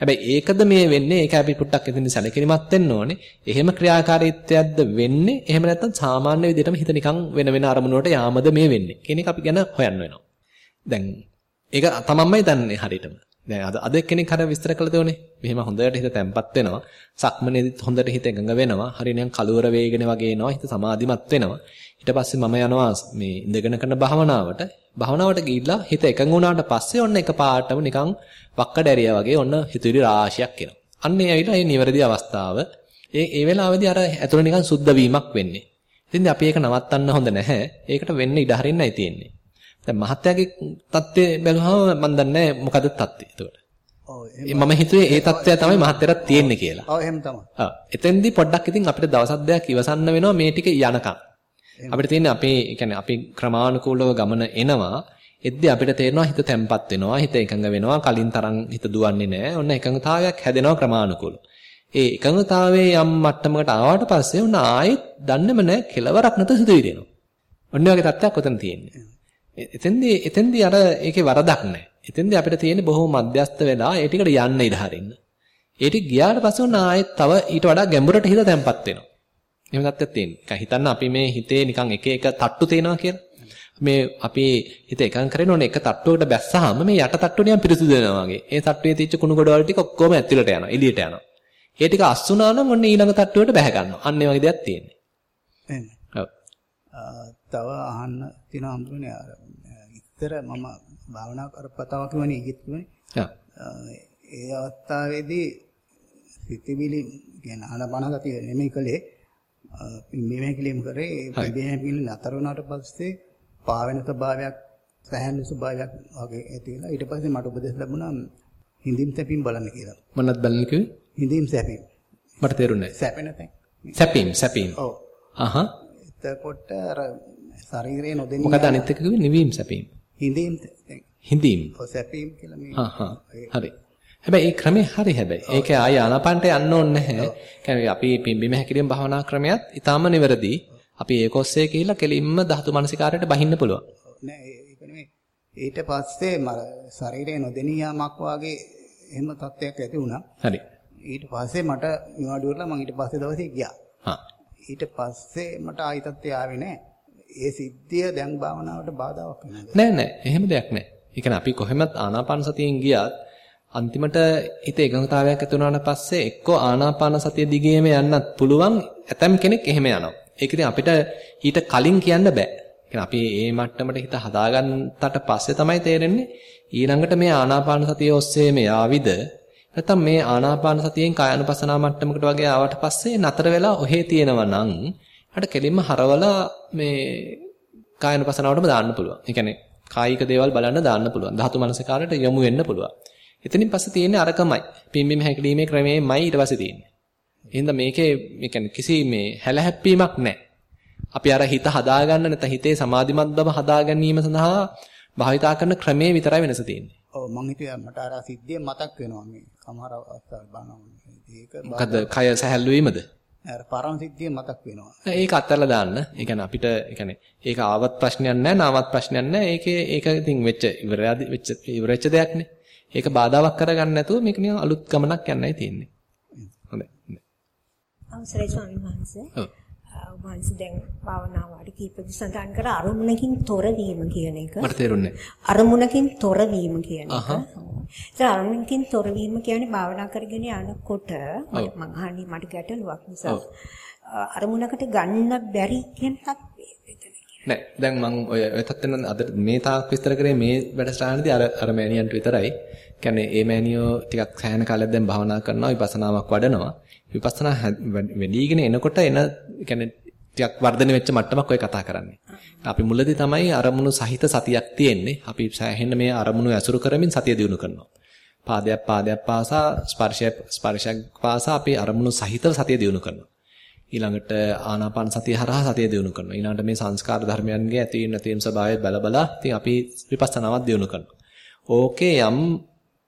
හැබැයි ඒකද මේ වෙන්නේ? ඒක අපි පුට්ටක් එතෙන්දී සැලකිලිමත් වෙන්න ඕනේ. එහෙම ක්‍රියාකාරීත්වයක්ද වෙන්නේ? එහෙම නැත්නම් සාමාන්‍ය විදිහටම හිත නිකන් වෙන වෙන අරමුණකට යාමද මේ වෙන්නේ? කියන එක අපි ගැන හොයන්න වෙනවා. දැන් ඒක තමන්මයි දන්නේ හරියටම. දැන් අද අද එක්කෙනෙක් හරිය විස්තර කළ දෝනේ. මෙහෙම හොඳට හිත තැම්පත් වෙනවා. සක්මනේදිත් හොඳට හිත එකඟ වෙනවා. හරියනම් කලවර වේගන වගේ එනවා. හිත සමාධිමත් වෙනවා. ඊට පස්සේ මම යනවා මේ ඉඳගෙන කරන භාවනාවට. භාවනාවට ගිහිල්ලා හිත එකඟ වුණාට පස්සේ ඔන්න එකපාරටම නිකන් වක්කඩැරියා වගේ ඔන්න හිතුවිලි රාශියක් එනවා. අන්න ඒ ඇවිල්ලා මේ නිවැරදි අවස්ථාව. ඒ ඒ වෙලාවේදී අර ඇතුළ නිකන් සුද්ධ වීමක් වෙන්නේ. ඉතින් අපි ඒක නවත්තන්න හොඳ නැහැ. ඒකට වෙන්න ඉඩ හරින්නයි තියෙන්නේ. දැන් මහත්යාගේ தත්ත්වය බැලුවම මම දන්නේ මොකද தත්ත්වය. එතකොට. මම හිතුවේ ඒ தත්ත්වය තමයි මහත්යරත් තියෙන්නේ කියලා. ඔව් එහෙම තමයි. ආ එතෙන්දී පොඩ්ඩක් ඉතින් අපිට දවසක් දෙකක් ඉවසන්න වෙනවා මේ ටික යනකම්. අපිට තියෙන අපේ يعني අපි ක්‍රමානුකූලව ගමන එනවා. එද්දී අපිට තේරෙනවා හිත තැම්පත් වෙනවා, හිත එකඟ වෙනවා, කලින් තරම් හිත දුවන්නේ නැහැ. ඔන්න එකඟතාවයක් හැදෙනවා ක්‍රමානුකූලව. ඒ එකඟතාවයේ යම් මට්ටමකට ආවට පස්සේ උන ආයෙත් දන්නේම නැහැ කෙලවරක් නැත සිදුවිදෙනවා. ඔන්න ඔයගේ தත්ත්වයක් ඔතන තියෙන්නේ. එතෙන්දී එතෙන්දී අර ඒකේ වරදක් නැහැ. එතෙන්දී අපිට තියෙන්නේ බොහොම මධ්‍යස්ත වෙලා ඒ ටිකට යන්න ඉඩ හරින්න. ඒ ටික ගියාට පස්සේ උන ආයෙත් තව ඊට වඩා ගැඹුරට හිත තැම්පත් වෙනවා. එහෙම තත්ත්වයක්. නිකන් හිතන්න අපි මේ හිතේ නිකන් එක එක තට්ටු තේනවා කියලා. මේ අපි හිත එකඟ කරගෙන ඕනේ එක තට්ටුවකට බැස්සහම මේ යට තට්ටුව නිකන් පිරිසුදු වෙනවා වගේ. ඒ තට්ටුවේ තියෙච්ච කුණු ගොඩවල් ටික ඔක්කොම ඇතුළට යනවා. එළියට යනවා. ඒ ටික අස්සුනා නම් ඔන්න ඊළඟ තට්ටුවට බැහැ ගන්නවා. අන්න ඒ වගේ දෙයක් තියෙන්නේ. තව අහන්න තියෙන හම්බුනේ අර ඉතර මම භාවනා කරපතාව කියවනේ ඊත් කියවනේ. හා. ඒ අවස්ථාවේදී සිතිවිලි කියන ආනපන ගතිය නෙමෙයි කලේ මේ කිලිම කරේ මේ පිළිල නතර වුණාට පස්සේ පාවෙන ස්වභාවයක් සහැල්ලු ස්වභාවයක් වගේ ඇතිලා ඊට පස්සේ මට උපදෙස් ලැබුණා හිඳින් සැපින් බලන්න කියලා. මොනවද බලන්න කිව්වේ? හිඳින් සැපින්. මට නැහැ. සැපෙන තැන්. සැපීම් සැපීම්. ඔව්. අහහ. එතකොට අර ශරීරයේ නොදෙනී මොකද අනිත් එක කිව්වේ නිවීම සැපීම්. හිඳීම්. ඔව් සැපීම් කියලා මේ. හරි. හැබැයි ඒ ක්‍රමේ හරි හැබැයි. ඒක ආය ආනාපානට යන්න ඕනේ නැහැ. කියන්නේ අපි පිම්බිම හැකිලිම භාවනා ක්‍රමයක් ඊටාම නිවැරදි. අපි ඒක ඔස්සේ ගිහිල්ලා කෙලින්ම ධාතු මනසිකාරයට බහින්න පුළුවන්. නෑ ඒක නෙමෙයි. ඊට පස්සේ මර ශරීරයේ නොදෙනී යාමක් වාගේ එහෙම තත්ත්වයක් ඇති වුණා. හරි. ඊට පස්සේ මට නිවාඩු කරලා මම ඊට පස්සේ දවසේ ගියා. හා. ඊට පස්සේ මට ආයිතත්ත්වය ආවේ නෑ. ඒ සිද්ධිය දැන් භාවනාවට බාධාවක් වෙනවා. නෑ නෑ එහෙම දෙයක් නෑ. ඒ කියන්නේ අපි කොහෙමත් ආනාපාන සතියෙන් ගියත් අන්තිමට හිත එකඟතාවයක් ඇති වුණාට පස්සේ එක්කෝ ආනාපාන සතිය දිගේම යන්නත් පුළුවන් ඇතම් කෙනෙක් එහෙම යනවා. ඒක ඉතින් අපිට ඊට කලින් කියන්න බෑ. අපි මේ මට්ටමට හිත හදාගන්නට පස්සේ තමයි තේරෙන්නේ ඊළඟට මේ ආනාපාන සතිය ඔස්සේ මේ ආවිද නැත්නම් මේ ආනාපාන සතියෙන් කායानुපසනාව මට්ටමකට වගේ ආවට පස්සේ නතර වෙලා ඔහේ තියෙනවා නම් අර කෙලින්ම හරවලා මේ කායानुපසනාවටම දාන්න පුළුවන්. ඒ කියන්නේ කායික දේවල් බලන්න දාන්න පුළුවන්. ධාතු මනසකාරයට යොමු වෙන්න පුළුවන්. එතනින් පස්සේ තියෙන්නේ අරකමයි. පිම්බීම හැකිලීමේ ක්‍රමයමයි ඊට පස්සේ තියෙන්නේ. එහෙනම් මේකේ මේ කියන්නේ කිසි මේ හැලහැප්පීමක් නැහැ. අපි අර හිත හදාගන්න නැත්නම් හිතේ සමාධිමත් බව හදා ගැනීම සඳහා භාවිතා කරන ක්‍රමයේ විතරයි වෙනස තියෙන්නේ. ඔව් මං හිතුවා මට අර සිද්ධිය මතක් වෙනවා මේ සමහර අවස්ථාවල් බලනවා. ඒක මොකද කය සැහැල්ලු වීමද? අර පරම සිද්ධිය මතක් වෙනවා. ඒක අත්හැරලා දාන්න. ඒ කියන්නේ අපිට ඒ කියන්නේ ඒක ආවත් ප්‍රශ්නයක් නැහැ, නාවත් ප්‍රශ්නයක් නැහැ. ඒකේ ඒක ඉතින් වෙච්ච ඉවරයි වෙච්ච ඉවරච්ච දෙයක්නේ. ඒක බාධාවක් කරගන්න නැතුව මේක නිකන් අලුත් ගමනක් යන්නයි තියෙන්නේ. හොඳයි. අවසරයි ස්වාමීන් වහන්සේ. ඔව්. වහන්සේ දැන් භාවනාව වඩ කීප සඳහන් කර අරමුණකින් තොර වීම කියන එක. මට තේරුන්නේ අරමුණකින් තොර වීම කියන එක. ඒ අරමුණකින් තොර වීම කියන්නේ භාවනා කරගෙන යනකොට මම අහන්නේ මට ගැටලුවක් නිසා අරමුණකට ගන්න බැරි කියන නෑ දැන් මම ඔය තත්ත්වෙන් අද මේ තාක් විස්තර කරේ මේ වැඩසටහනේදී අර අර මෑනියන්ට විතරයි. කියන්නේ ඒ මෑනියෝ ටිකක් සෑහෙන කාලයක් දැන් භාවනා කරනවා විපස්සනාවක් වඩනවා. විපස්සනා වැඩිගෙන එනකොට එන කියන්නේ ටිකක් වර්ධනය වෙච්ච මට්ටමක් ඔය කතා කරන්නේ. අපි මුලදී තමයි අරමුණු සහිත සතියක් තියෙන්නේ. අපි සෑහෙන මේ අරමුණු ඇසුරු කරමින් සතිය දිනු කරනවා. පාදයක් පාදයක් පාසා ස්පර්ශයක් ස්පර්ශයක් පාසා අපි අරමුණු සහිතව සතිය දිනු කරනවා. ඊළඟට ආනාපාන සතිය හරහා සතිය දිනු කරනවා. ඊළඟට මේ සංස්කාර ධර්මයන්ගේ ඇති වෙන නැති වෙන ස්වභාවය බල බල ඉතින් අපි විපස්සනාවක් දිනු කරනවා. ඕකේ යම්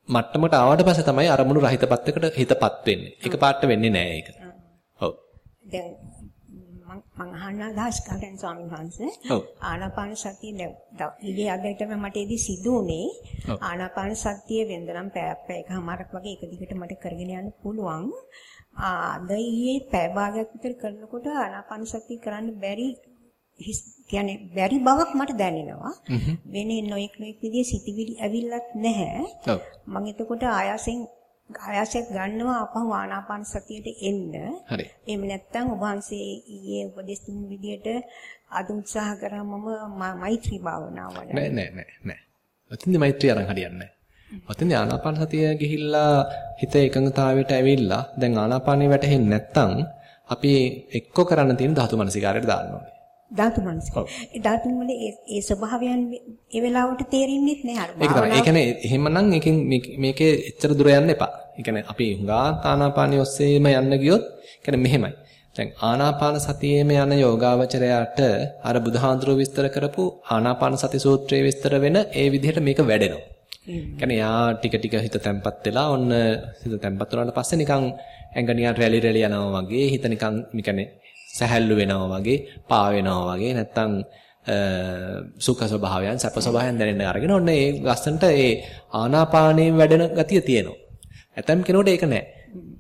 මට්ටමකට ආවට පස්සේ තමයි අරමුණු රහිත පැත්තකට හිතපත් වෙන්නේ. ඒක පාට වෙන්නේ නැහැ ඒක. ඔව්. දැන් මම අහන්න අදහස් කරගෙන ස්වාමීන් වහන්සේ ආනාපාන සතිය දැන් ඊයේ අදටම මට එදි සිදු උනේ ආනාපාන සතිය වෙන්දනම් පැයකමාරක් වගේ එක දිගට මට කරගෙන යන්න පුළුවන්. අද ඊයේ පැය භාගයක් විතර කරනකොට ආනාපාන සතිය කරන්න බැරි කියන්නේ බැරි බවක් මට දැනෙනවා. වෙනේ නොයෙක් නොයෙක් විදිහේ සිතිවිලි ඇවිල්ලත් නැහැ. මම එතකොට ආයාසෙන් ආයාසයක් ගන්නවා අපහු ආනාපාන සතියට එන්න. හරි. එහෙම නැත්නම් ඔබ වහන්සේ ඊයේ උපදෙස් දුන්න විදිහට අද උත්සාහ කරාම මම මෛත්‍රී භාවනාව වඩා. නෑ නෑ නෑ නෑ. ඔතින්දි මෛත්‍රී අරන් හරියන්නේ නෑ. ඔතින්දි ආනාපාන සතිය ගිහිල්ලා හිත එකඟතාවයට ඇවිල්ලා දැන් ආනාපානෙ වැටෙන්නේ නැත්නම් අපි එක්ක කරන්න තියෙන ධාතු මනසිකාරයට දාන්න ඕනේ. ධාතු මනසක. ඒ ධාතුන් වල ඒ ස්වභාවයන් ඒ වෙලාවට තේරෙන්නේ නැහැ අර. ඒක තමයි. ඒ කියන්නේ එහෙමනම් මේකෙන් මේකේ එච්චර දුර යන්න එපා. ඒ කියන්නේ අපි හුඟා ආනාපානිය ඔස්සේම යන්න ගියොත් කියන්නේ මෙහෙමයි. දැන් ආනාපාන සතියේම යන යෝගාවචරයට අර බුධාඳුර විස්තර කරපු ආනාපාන සති සූත්‍රයේ විස්තර වෙන ඒ විදිහට මේක වැඩෙනවා. කියන්නේ යා ටික ටික හිත තැම්පත් වෙලා ඔන්න හිත තැම්පත් වුණාට පස්සේ නිකන් ඇඟ නිකන් රැලි රැලි යනවා වගේ හිත නිකන් සැහැල්ලු වෙනවා වගේ පා වෙනවා වගේ නැත්තම් සුඛ ස්වභාවයන් සැප ස්වභාවයන් දැනෙන්න අරගෙන ඔන්න ඒ ලස්සන්ට ඒ ආනාපානයෙන් වැඩෙන ගතිය තියෙනවා. ඇතම් කෙනෙකුට ඒක නැහැ.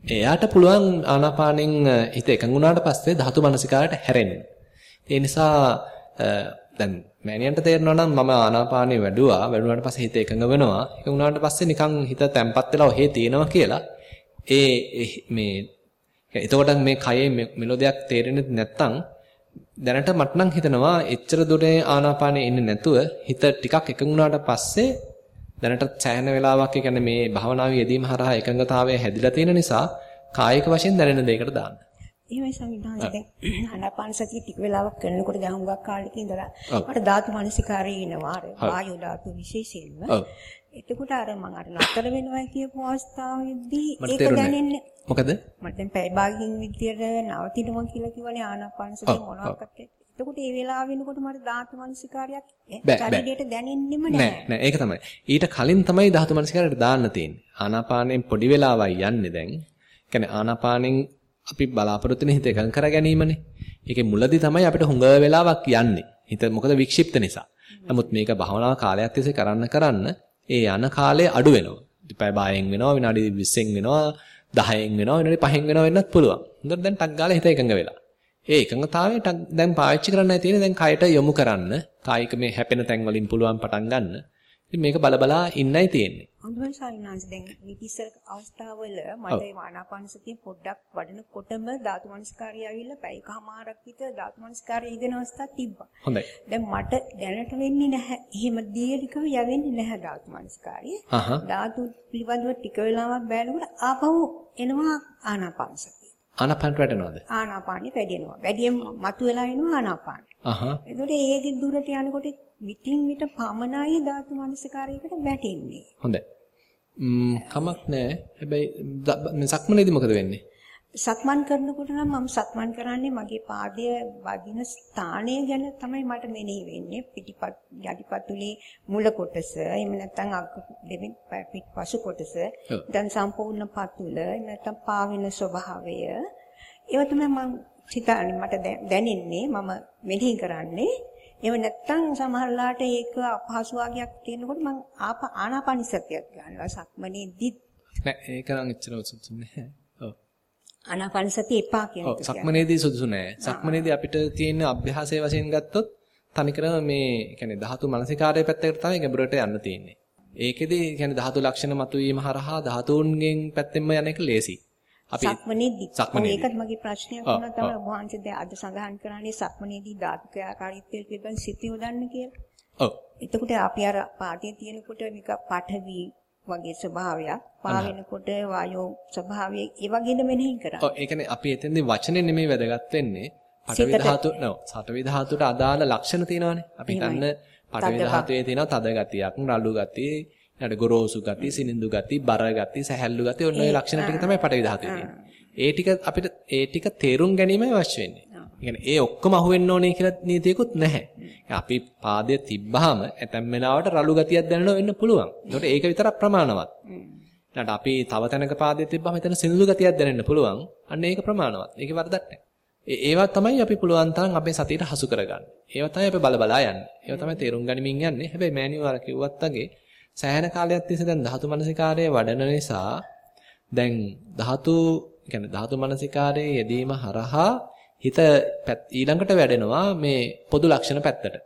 එයාට පුළුවන් ආනාපානෙන් හිත එකඟ වුණාට පස්සේ ධාතු මනසිකාරයට හැරෙන්න. ඒ නිසා දැන් මෑණියන්ට තේරෙනවා නම් මම ආනාපානෙ වැඩුවා වැඩුණාට පස්සේ හිත එකඟ වෙනවා. එකඟ වුණාට පස්සේ නිකන් හිත තැම්පත් වෙලා ඔහේ තියෙනවා කියලා ඒ මේ එතකොට මේ කයේ මෙලොඩියක් තේරෙන්නේ නැත්නම් දැනට මට නම් හිතෙනවා එච්චර දුරේ ආනාපානෙ ඉන්නේ නැතුව හිත ටිකක් එකඟ වුණාට පස්සේ දැනට සෑහෙන වෙලාවක් ඒ මේ භවනාවේ යෙදීම හරහා එකඟතාවය හැදිලා තියෙන නිසා කායික වශයෙන් දැනෙන දෙයකට දාන්න. එහෙමයි සංවිධානය දැන් ආනාපාන සතිය ටික වෙලාවක් කරනකොට දැන් හුඟක් කාලෙක ඉඳලා මට ධාතු මනසිකාරයේ එනවා. අර වායු ධාතු විශේෂයෙන්ම. එතකොට අර මම අර නතර වෙනවා කියපු අවස්ථාවේදී ඒක දැනෙන්නේ මොකද? මට දැන් පැය භාගකින් විදියට නවතිනවා කියලා කිව්වනේ ආනාපාන සතිය මොනවාක්වත් එතකොට ඒ වෙලාව වෙනකොට මට ධාතු මනසිකාරයක් ශරීරයට දැනෙන්නෙම නැහැ. නෑ ඒක තමයි. ඊට කලින් තමයි ධාතු මනසිකාරයට දාන්න තියෙන්නේ. ආනාපානෙන් පොඩි වෙලාවයි යන්නේ දැන්. කියන්නේ ආනාපානෙන් අපි බලාපොරොත්තු වෙන හිත එකඟ කර ගැනීමනේ. ඒකේ මුලදී තමයි අපිට හුඟ වෙලාවක් යන්නේ. හිත මොකද වික්ෂිප්ත නිසා. නමුත් මේක භවනා කාලයක් තිස්සේ කරන්න කරන්න ඒ යන කාලය අඩු වෙනවා. පැය 10න් වෙනවා විනාඩි 20න් වෙනවා 10න් වෙනවා විනාඩි 5න් වෙනවා වෙන්නත් පුළුවන්. හොඳට දැන් ටක් ගාලා හිත එකඟ වෙලා. ඒ එකඟතාවය දැන් පාවිච්චි කරන්නයි තියෙන්නේ දැන් කයට යොමු කරන්න. කායික මේ හැපෙන තැන් වලින් පුළුවන් පටන් ගන්න. ඉතින් මේක බලබලා ඉන්නයි තියෙන්නේ. හොඳයි සාරිනාංශ දැන් විතිසර අවස්ථාවල මට ඒ ආනාපානසතිය පොඩ්ඩක් වඩනකොටම ධාතු මනස්කාරය ඇවිල්ලා පැයකමාරක් විතර ධාතු මනස්කාරය ඉගෙන අවස්ථා තිබ්බා. හොඳයි. දැන් මට දැනට වෙන්නේ නැහැ. එහෙම දීර්ඝව යවෙන්නේ නැහැ ධාතු මනස්කාරය. ධාතු පිළිබඳව ටික වෙලාවක් බැලුවොත් ආපහු එනවා ආනාපානසතිය. ආනාපානට වැටෙනවද? ආනාපානෙ වැඩෙනවා. වැඩියෙන් මතුවලා එනවා ආනාපාන. අහහ. එතකොට ඒ දුරට යනකොට විтин විට පමණයි ධාතු මනසිකාරයකට වැටෙන්නේ. හොඳයි. ම්ම් කමක් නැහැ. හැබැයි සක්මනේදී මොකද වෙන්නේ? සක්මන් කරනකොට නම් මම සක්මන් කරන්නේ මගේ පාදය වදින ස්ථානය ගැන තමයි මට මෙනෙහි වෙන්නේ පිටිපත් යටිපතුලේ මුල කොටස එහෙම නැත්නම් අග දෙවෙනි පිට පසු කොටස දැන් සම්පූර්ණ පතුල එහෙම නැත්නම් පාවෙන ස්වභාවය ඒව තමයි මම හිතන්නේ මට දැනෙන්නේ මම මෙනෙහි කරන්නේ එහෙම නැත්නම් සමහරලාට ඒක අපහසු වගේක් තියෙනකොට මම ආප ආනාපානිසතියක් ගන්නවා. සක්මනේදී නෑ ඒක නම් එච්චර සුදුසු නෑ. ඔව්. ආනාපානිසතිය එපා කියන එක සක්මනේදී සුදුසු නෑ. සක්මනේදී අපිට තියෙන අභ්‍යාසයේ වශයෙන් ගත්තොත් තනිකරම මේ කියන්නේ ධාතු මනසිකාරයේ පැත්තකට තමයි ගැඹුරට යන්න තියෙන්නේ. ඒකෙදි කියන්නේ ධාතු ලක්ෂණ මතුවීම හරහා ධාතුන්ගෙන් පැත්තෙන්ම යන එක ලේසි අපි සක්මනේදී ඒකත් මගේ ප්‍රශ්නයක් වුණා තමයි ඔබ වහන්සේ දැන් අද සඳහන් කරන්නේ සක්මනේදී ධාතු ක්‍රියාකාරීත්වය පිළිබඳ සිත යොදන්න කියලා. ඔව්. එතකොට අපි අර පාඩිය තියෙනකොට මේක පඨවි වගේ ස්වභාවයක් පා වෙනකොට වායෝ ස්වභාවය ඒ වගේද මෙනෙහි කරා. ඔව් ඒ කියන්නේ අපි එතෙන්දී වචනේ නෙමෙයි වැදගත් වෙන්නේ. පඨවි ධාතු නෝ සඨවි ධාතුට අදාළ ලක්ෂණ තියෙනවානේ. අපි හිතන්න පඨවි ධාතුවේ තියෙන තද ගතියක්, රළු ගතිය, ඊට ගොරෝසු ගති, සිනිඳු ගති, බර ගති, සැහැල්ලු ගති ඔන්න ඔය ලක්ෂණ ටික තමයි පටවි ධාතුවේ තියෙන්නේ. ඒ ටික අපිට ඒ ටික තේරුම් ගැනීමයි අවශ්‍ය වෙන්නේ. يعني ඒ ඔක්කොම අහුවෙන්න ඕනේ කියලා නීතියකුත් නැහැ. අපි පාදයේ තිබ්බහම ඇතැම් වෙලාවට රළු ගතියක් දැනෙනවා වෙන්න පුළුවන්. ඒකට ඒක විතරක් ප්‍රමාණවත්. ඊට අපි තව තැනක පාදයේ තිබ්බහම එතන සිනිඳු ගතියක් දැනෙන්න පුළුවන්. අන්න ඒක ප්‍රමාණවත්. ඒකේ වරදක් නැහැ. ඒවා තමයි අපි පුළුවන් තරම් අපේ සතියට හසු කරගන්නේ. ඒවා තමයි අපි බල බලා යන්නේ. ඒවා තමයි තේරුම් ගනිමින් යන්නේ. හැබැයි මෑනියෝ අර කිව්වත් වගේ සෑහෙන කාලයක් තිස්සේ දැන් ධාතු මනසිකාරයේ වඩන නිසා දැන් ධාතු කියන්නේ ධාතු මනසිකාරයේ යෙදීම හරහා හිත ඊළඟට වැඩෙනවා මේ පොදු ලක්ෂණ පැත්තට.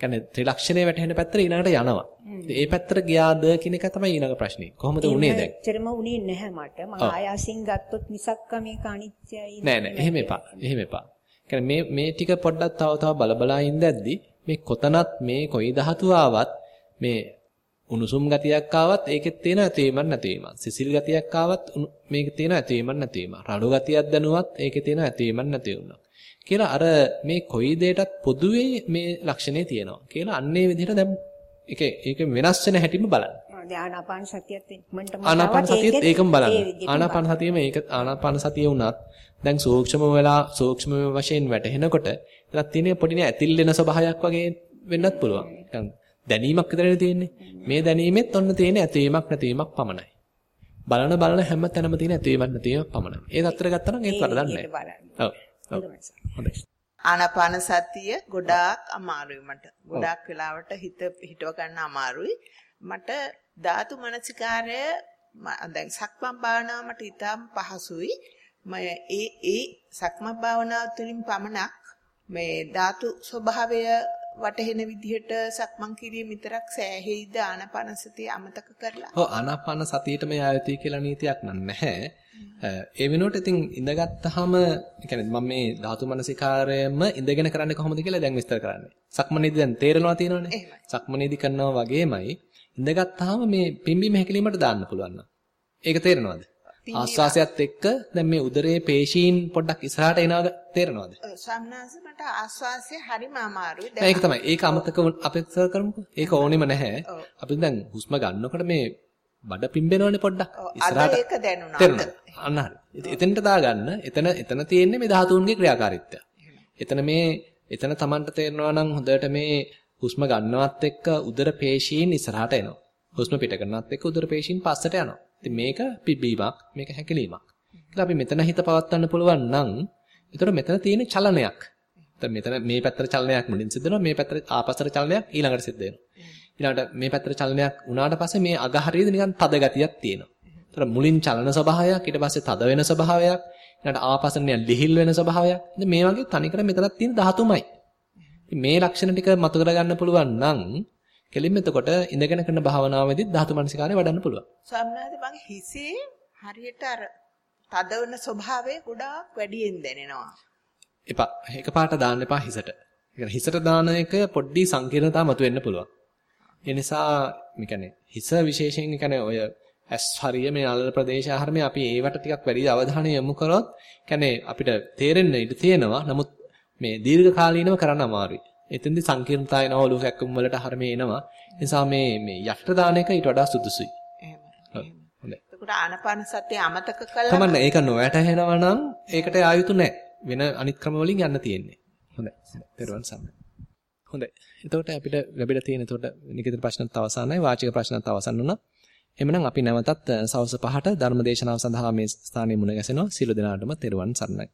කියන්නේ ත්‍රිලක්ෂණයේ වැටෙන පැත්තට ඊළඟට යනවා. ඒ පැත්තට ගියාද කියන එක තමයි ඊළඟ ප්‍රශ්නේ. කොහොමද උනේ දැන්? එච්චරම උනේ නැහැ මට. මම ආයාසින් ගත්තොත් මිසක්ක මේක අනිත්‍යයි නෑ නෑ එහෙම එපා. එහෙම එපා. මේ මේ ටික පොඩ්ඩක් තව තව බලබලා ඉඳද්දි මේ කොතනත් මේ කොයි ධාතු ආවත් මේ උණුසුම් ගතියක් ආවත් ඒකෙත් තියෙන ඇතීමක් නැතිවීමක්. සිසිල් ගතියක් ආවත් මේකේ තියෙන ඇතීමක් නැතිවීමක්. රළු ගතියක් දැනුවත් ඒකේ තියෙන ඇතීමක් නැතිවීමක්. කියලා අර මේ කොයි දෙයකටත් පොදුවේ මේ ලක්ෂණේ තියෙනවා. කියලා අන්නේ විදිහට දැන් ඒක ඒක වෙනස් වෙන හැටිම බලන්න. ආනාපාන සතියත් ඉක්මනටම ආනාපාන සතියත් ඒකම බලන්න. ආනාපාන සතියෙම ඒක ආනාපාන සතිය වුණත් දැන් සූක්ෂම වෙලා සූක්ෂම වශයෙන් වැටෙනකොට එතනක් තියෙන පොඩි නේ ඇතිල් වෙන ස්වභාවයක් වගේ වෙන්නත් පුළුවන්. නිකන් දැනීමක් විතරනේ තියෙන්නේ. මේ දැනීමෙත් ඔන්න තියෙන ඇතීමක් නැතිවීමක් පමණයි. බලන බලන හැම තැනම තියෙන ඇතීමක් නැතිවීමක් පමණයි. ඒ தත්තර ගත්තා නම් ඒත් වරදක් නැහැ. ඔව්. ඔව්. හොඳයි. ආනාපාන සතිය ගොඩාක් අමාරුයි මට. ගොඩාක් වෙලාවට හිත හිටව ගන්න අමාරුයි. මට ධාතු මනසිකාරය දැන් සක්මන් භාවනාව මට ඉතාම පහසුයි. මම ඒ ඒ සක්මන් භාවනාව තුළින් පමණක් මේ ධාතු ස්වභාවය වටහෙන විදිහට සක්මන් කිරීම විතරක් සෑහෙයිද ආනාපාන සතිය අමතක කරලා. ඔව් ආනාපාන සතියට මේ ආයතී කියලා නීතියක් නැහැ. ඒ වෙනුවට ඉතින් ඉඳගත්tාම يعني මම මේ ධාතු මනසිකාරයම ඉඳගෙන කරන්නේ කොහොමද කියලා දැන් විස්තර කරන්නේ. සක්මනේදී දැන් තේරෙනවා තියෙනවනේ. සක්මනේදී කරනවා වගේමයි ඉඳගත්tාම මේ පිම්බීම හැකිලීමට දාන්න පුළුවන් ඒක තේරෙනවද? ආස්වාසයත් එක්ක දැන් මේ උදරයේ පේශීන් පොඩ්ඩක් ඉස්සරහට එනවා තේරෙනවද? සම්නාස මට ආස්වාසය හරිම අමාරුයි. දැන් ඒක තමයි. ඒක අමතක අපේක්ෂා කරමුකෝ. ඒක ඕනෙම නැහැ. අපි දැන් හුස්ම ගන්නකොට මේ බඩ පිම්බෙනවනේ පොඩ්ඩක්. ඉස්සරහට ඒක දැනුණා. අන්න හරි. එතනට දාගන්න. එතන එතන තියෙන්නේ මේ ධාතුන්ගේ ක්‍රියාකාරීත්වය. එතන මේ එතන Tamanට තේරෙනවා නම් හොඳට මේ හුස්ම ගන්නවත් එක්ක උදර පේශීන් ඉස්සරහට එනවා. හුස්ම පිට කරනවත් එක්ක උදර පේශීන් පස්සට යනවා. ඉතින් මේක පිබීමක්, මේක හැකිලීමක්. කියලා අපි මෙතන හිත පවත්වන්න පුළුවන් නම් එතකොට මෙතන තියෙන චලනයක්. දැන් මෙතන මේ පැත්තට චලනයක් මුලින් සිද්ධ වෙනවා, මේ පැත්තට ආපස්සට චලනයක් ඊළඟට සිද්ධ වෙනවා. ඊළඟට මේ පැත්තට චලනයක් වුණාට පස්සේ මේ අග හරියද නිකන් තද ගතියක් තියෙනවා. ඒතර මුලින් චලන ස්වභාවයක්, ඊට පස්සේ තද වෙන ස්වභාවයක්, ඊළඟට ආපස්සට නිකන් ලිහිල් වෙන ස්වභාවයක්. ඉතින් මේ වගේ තනිකර මෙතනක් තියෙන ධාතුමයි. මේ ලක්ෂණ ටික මතු කරගන්න පුළුවන් නම් කෙලින්ම එතකොට ඉඳගෙන කරන භාවනාවේදී ධාතු මනසිකාරය වඩන්න පුළුවන්. ස්වාමීනාද මගේ හිසේ හරියට අර තද වෙන ස්වභාවය ගොඩාක් වැඩියෙන් දැනෙනවා. එපා. එකපාරට දාන්න එපා හිසට. ඒ හිසට දාන එක පොඩ්ඩි සංකීර්ණතාව මතුවෙන්න පුළුවන්. ඒ නිසා මේ හිස විශේෂයෙන් කියන්නේ ඔය ඇස් හරිය මේ අල්ල ප්‍රදේශ ආහාරමේ අපි ඒවට ටිකක් වැඩි අවධානය යොමු කරොත් කියන්නේ අපිට තේරෙන්න ඉඩ තියෙනවා. නමුත් මේ දීර්ඝ කාලීනව කරන්න අමාරුයි. එතෙන්දී සංකීර්ණතාවය එනවා ඔලුව කැක්කුම් වලට හරමේ එනවා. ඒ නිසා මේ මේ යටට දාන එක ඊට වඩා සුදුසුයි. එහෙමයි. හොඳයි. එතකොට ආනපාන සතිය අමතක කළා. කමන්න ඒක නොවැටහෙනවා නම් ඒකට ආයුතු නැහැ. වෙන අනිත් ක්‍රම වලින් යන්න තියෙන්නේ. හොඳයි. පෙරවන් සම්මත. හොඳයි. එතකොට අපිට ලැබිලා තියෙන එතකොට නිකිත ප්‍රශ්නත් අවසానයි වාචික ප්‍රශ්නත් අවසන් වුණා. එhmenan අපි නැවතත් සවස් 5ට ධර්ම දේශනාව සඳහා මේ ස්ථානයේ මුණ ගැසෙනවා. සියලු දෙනාටම තෙරුවන් සරණයි.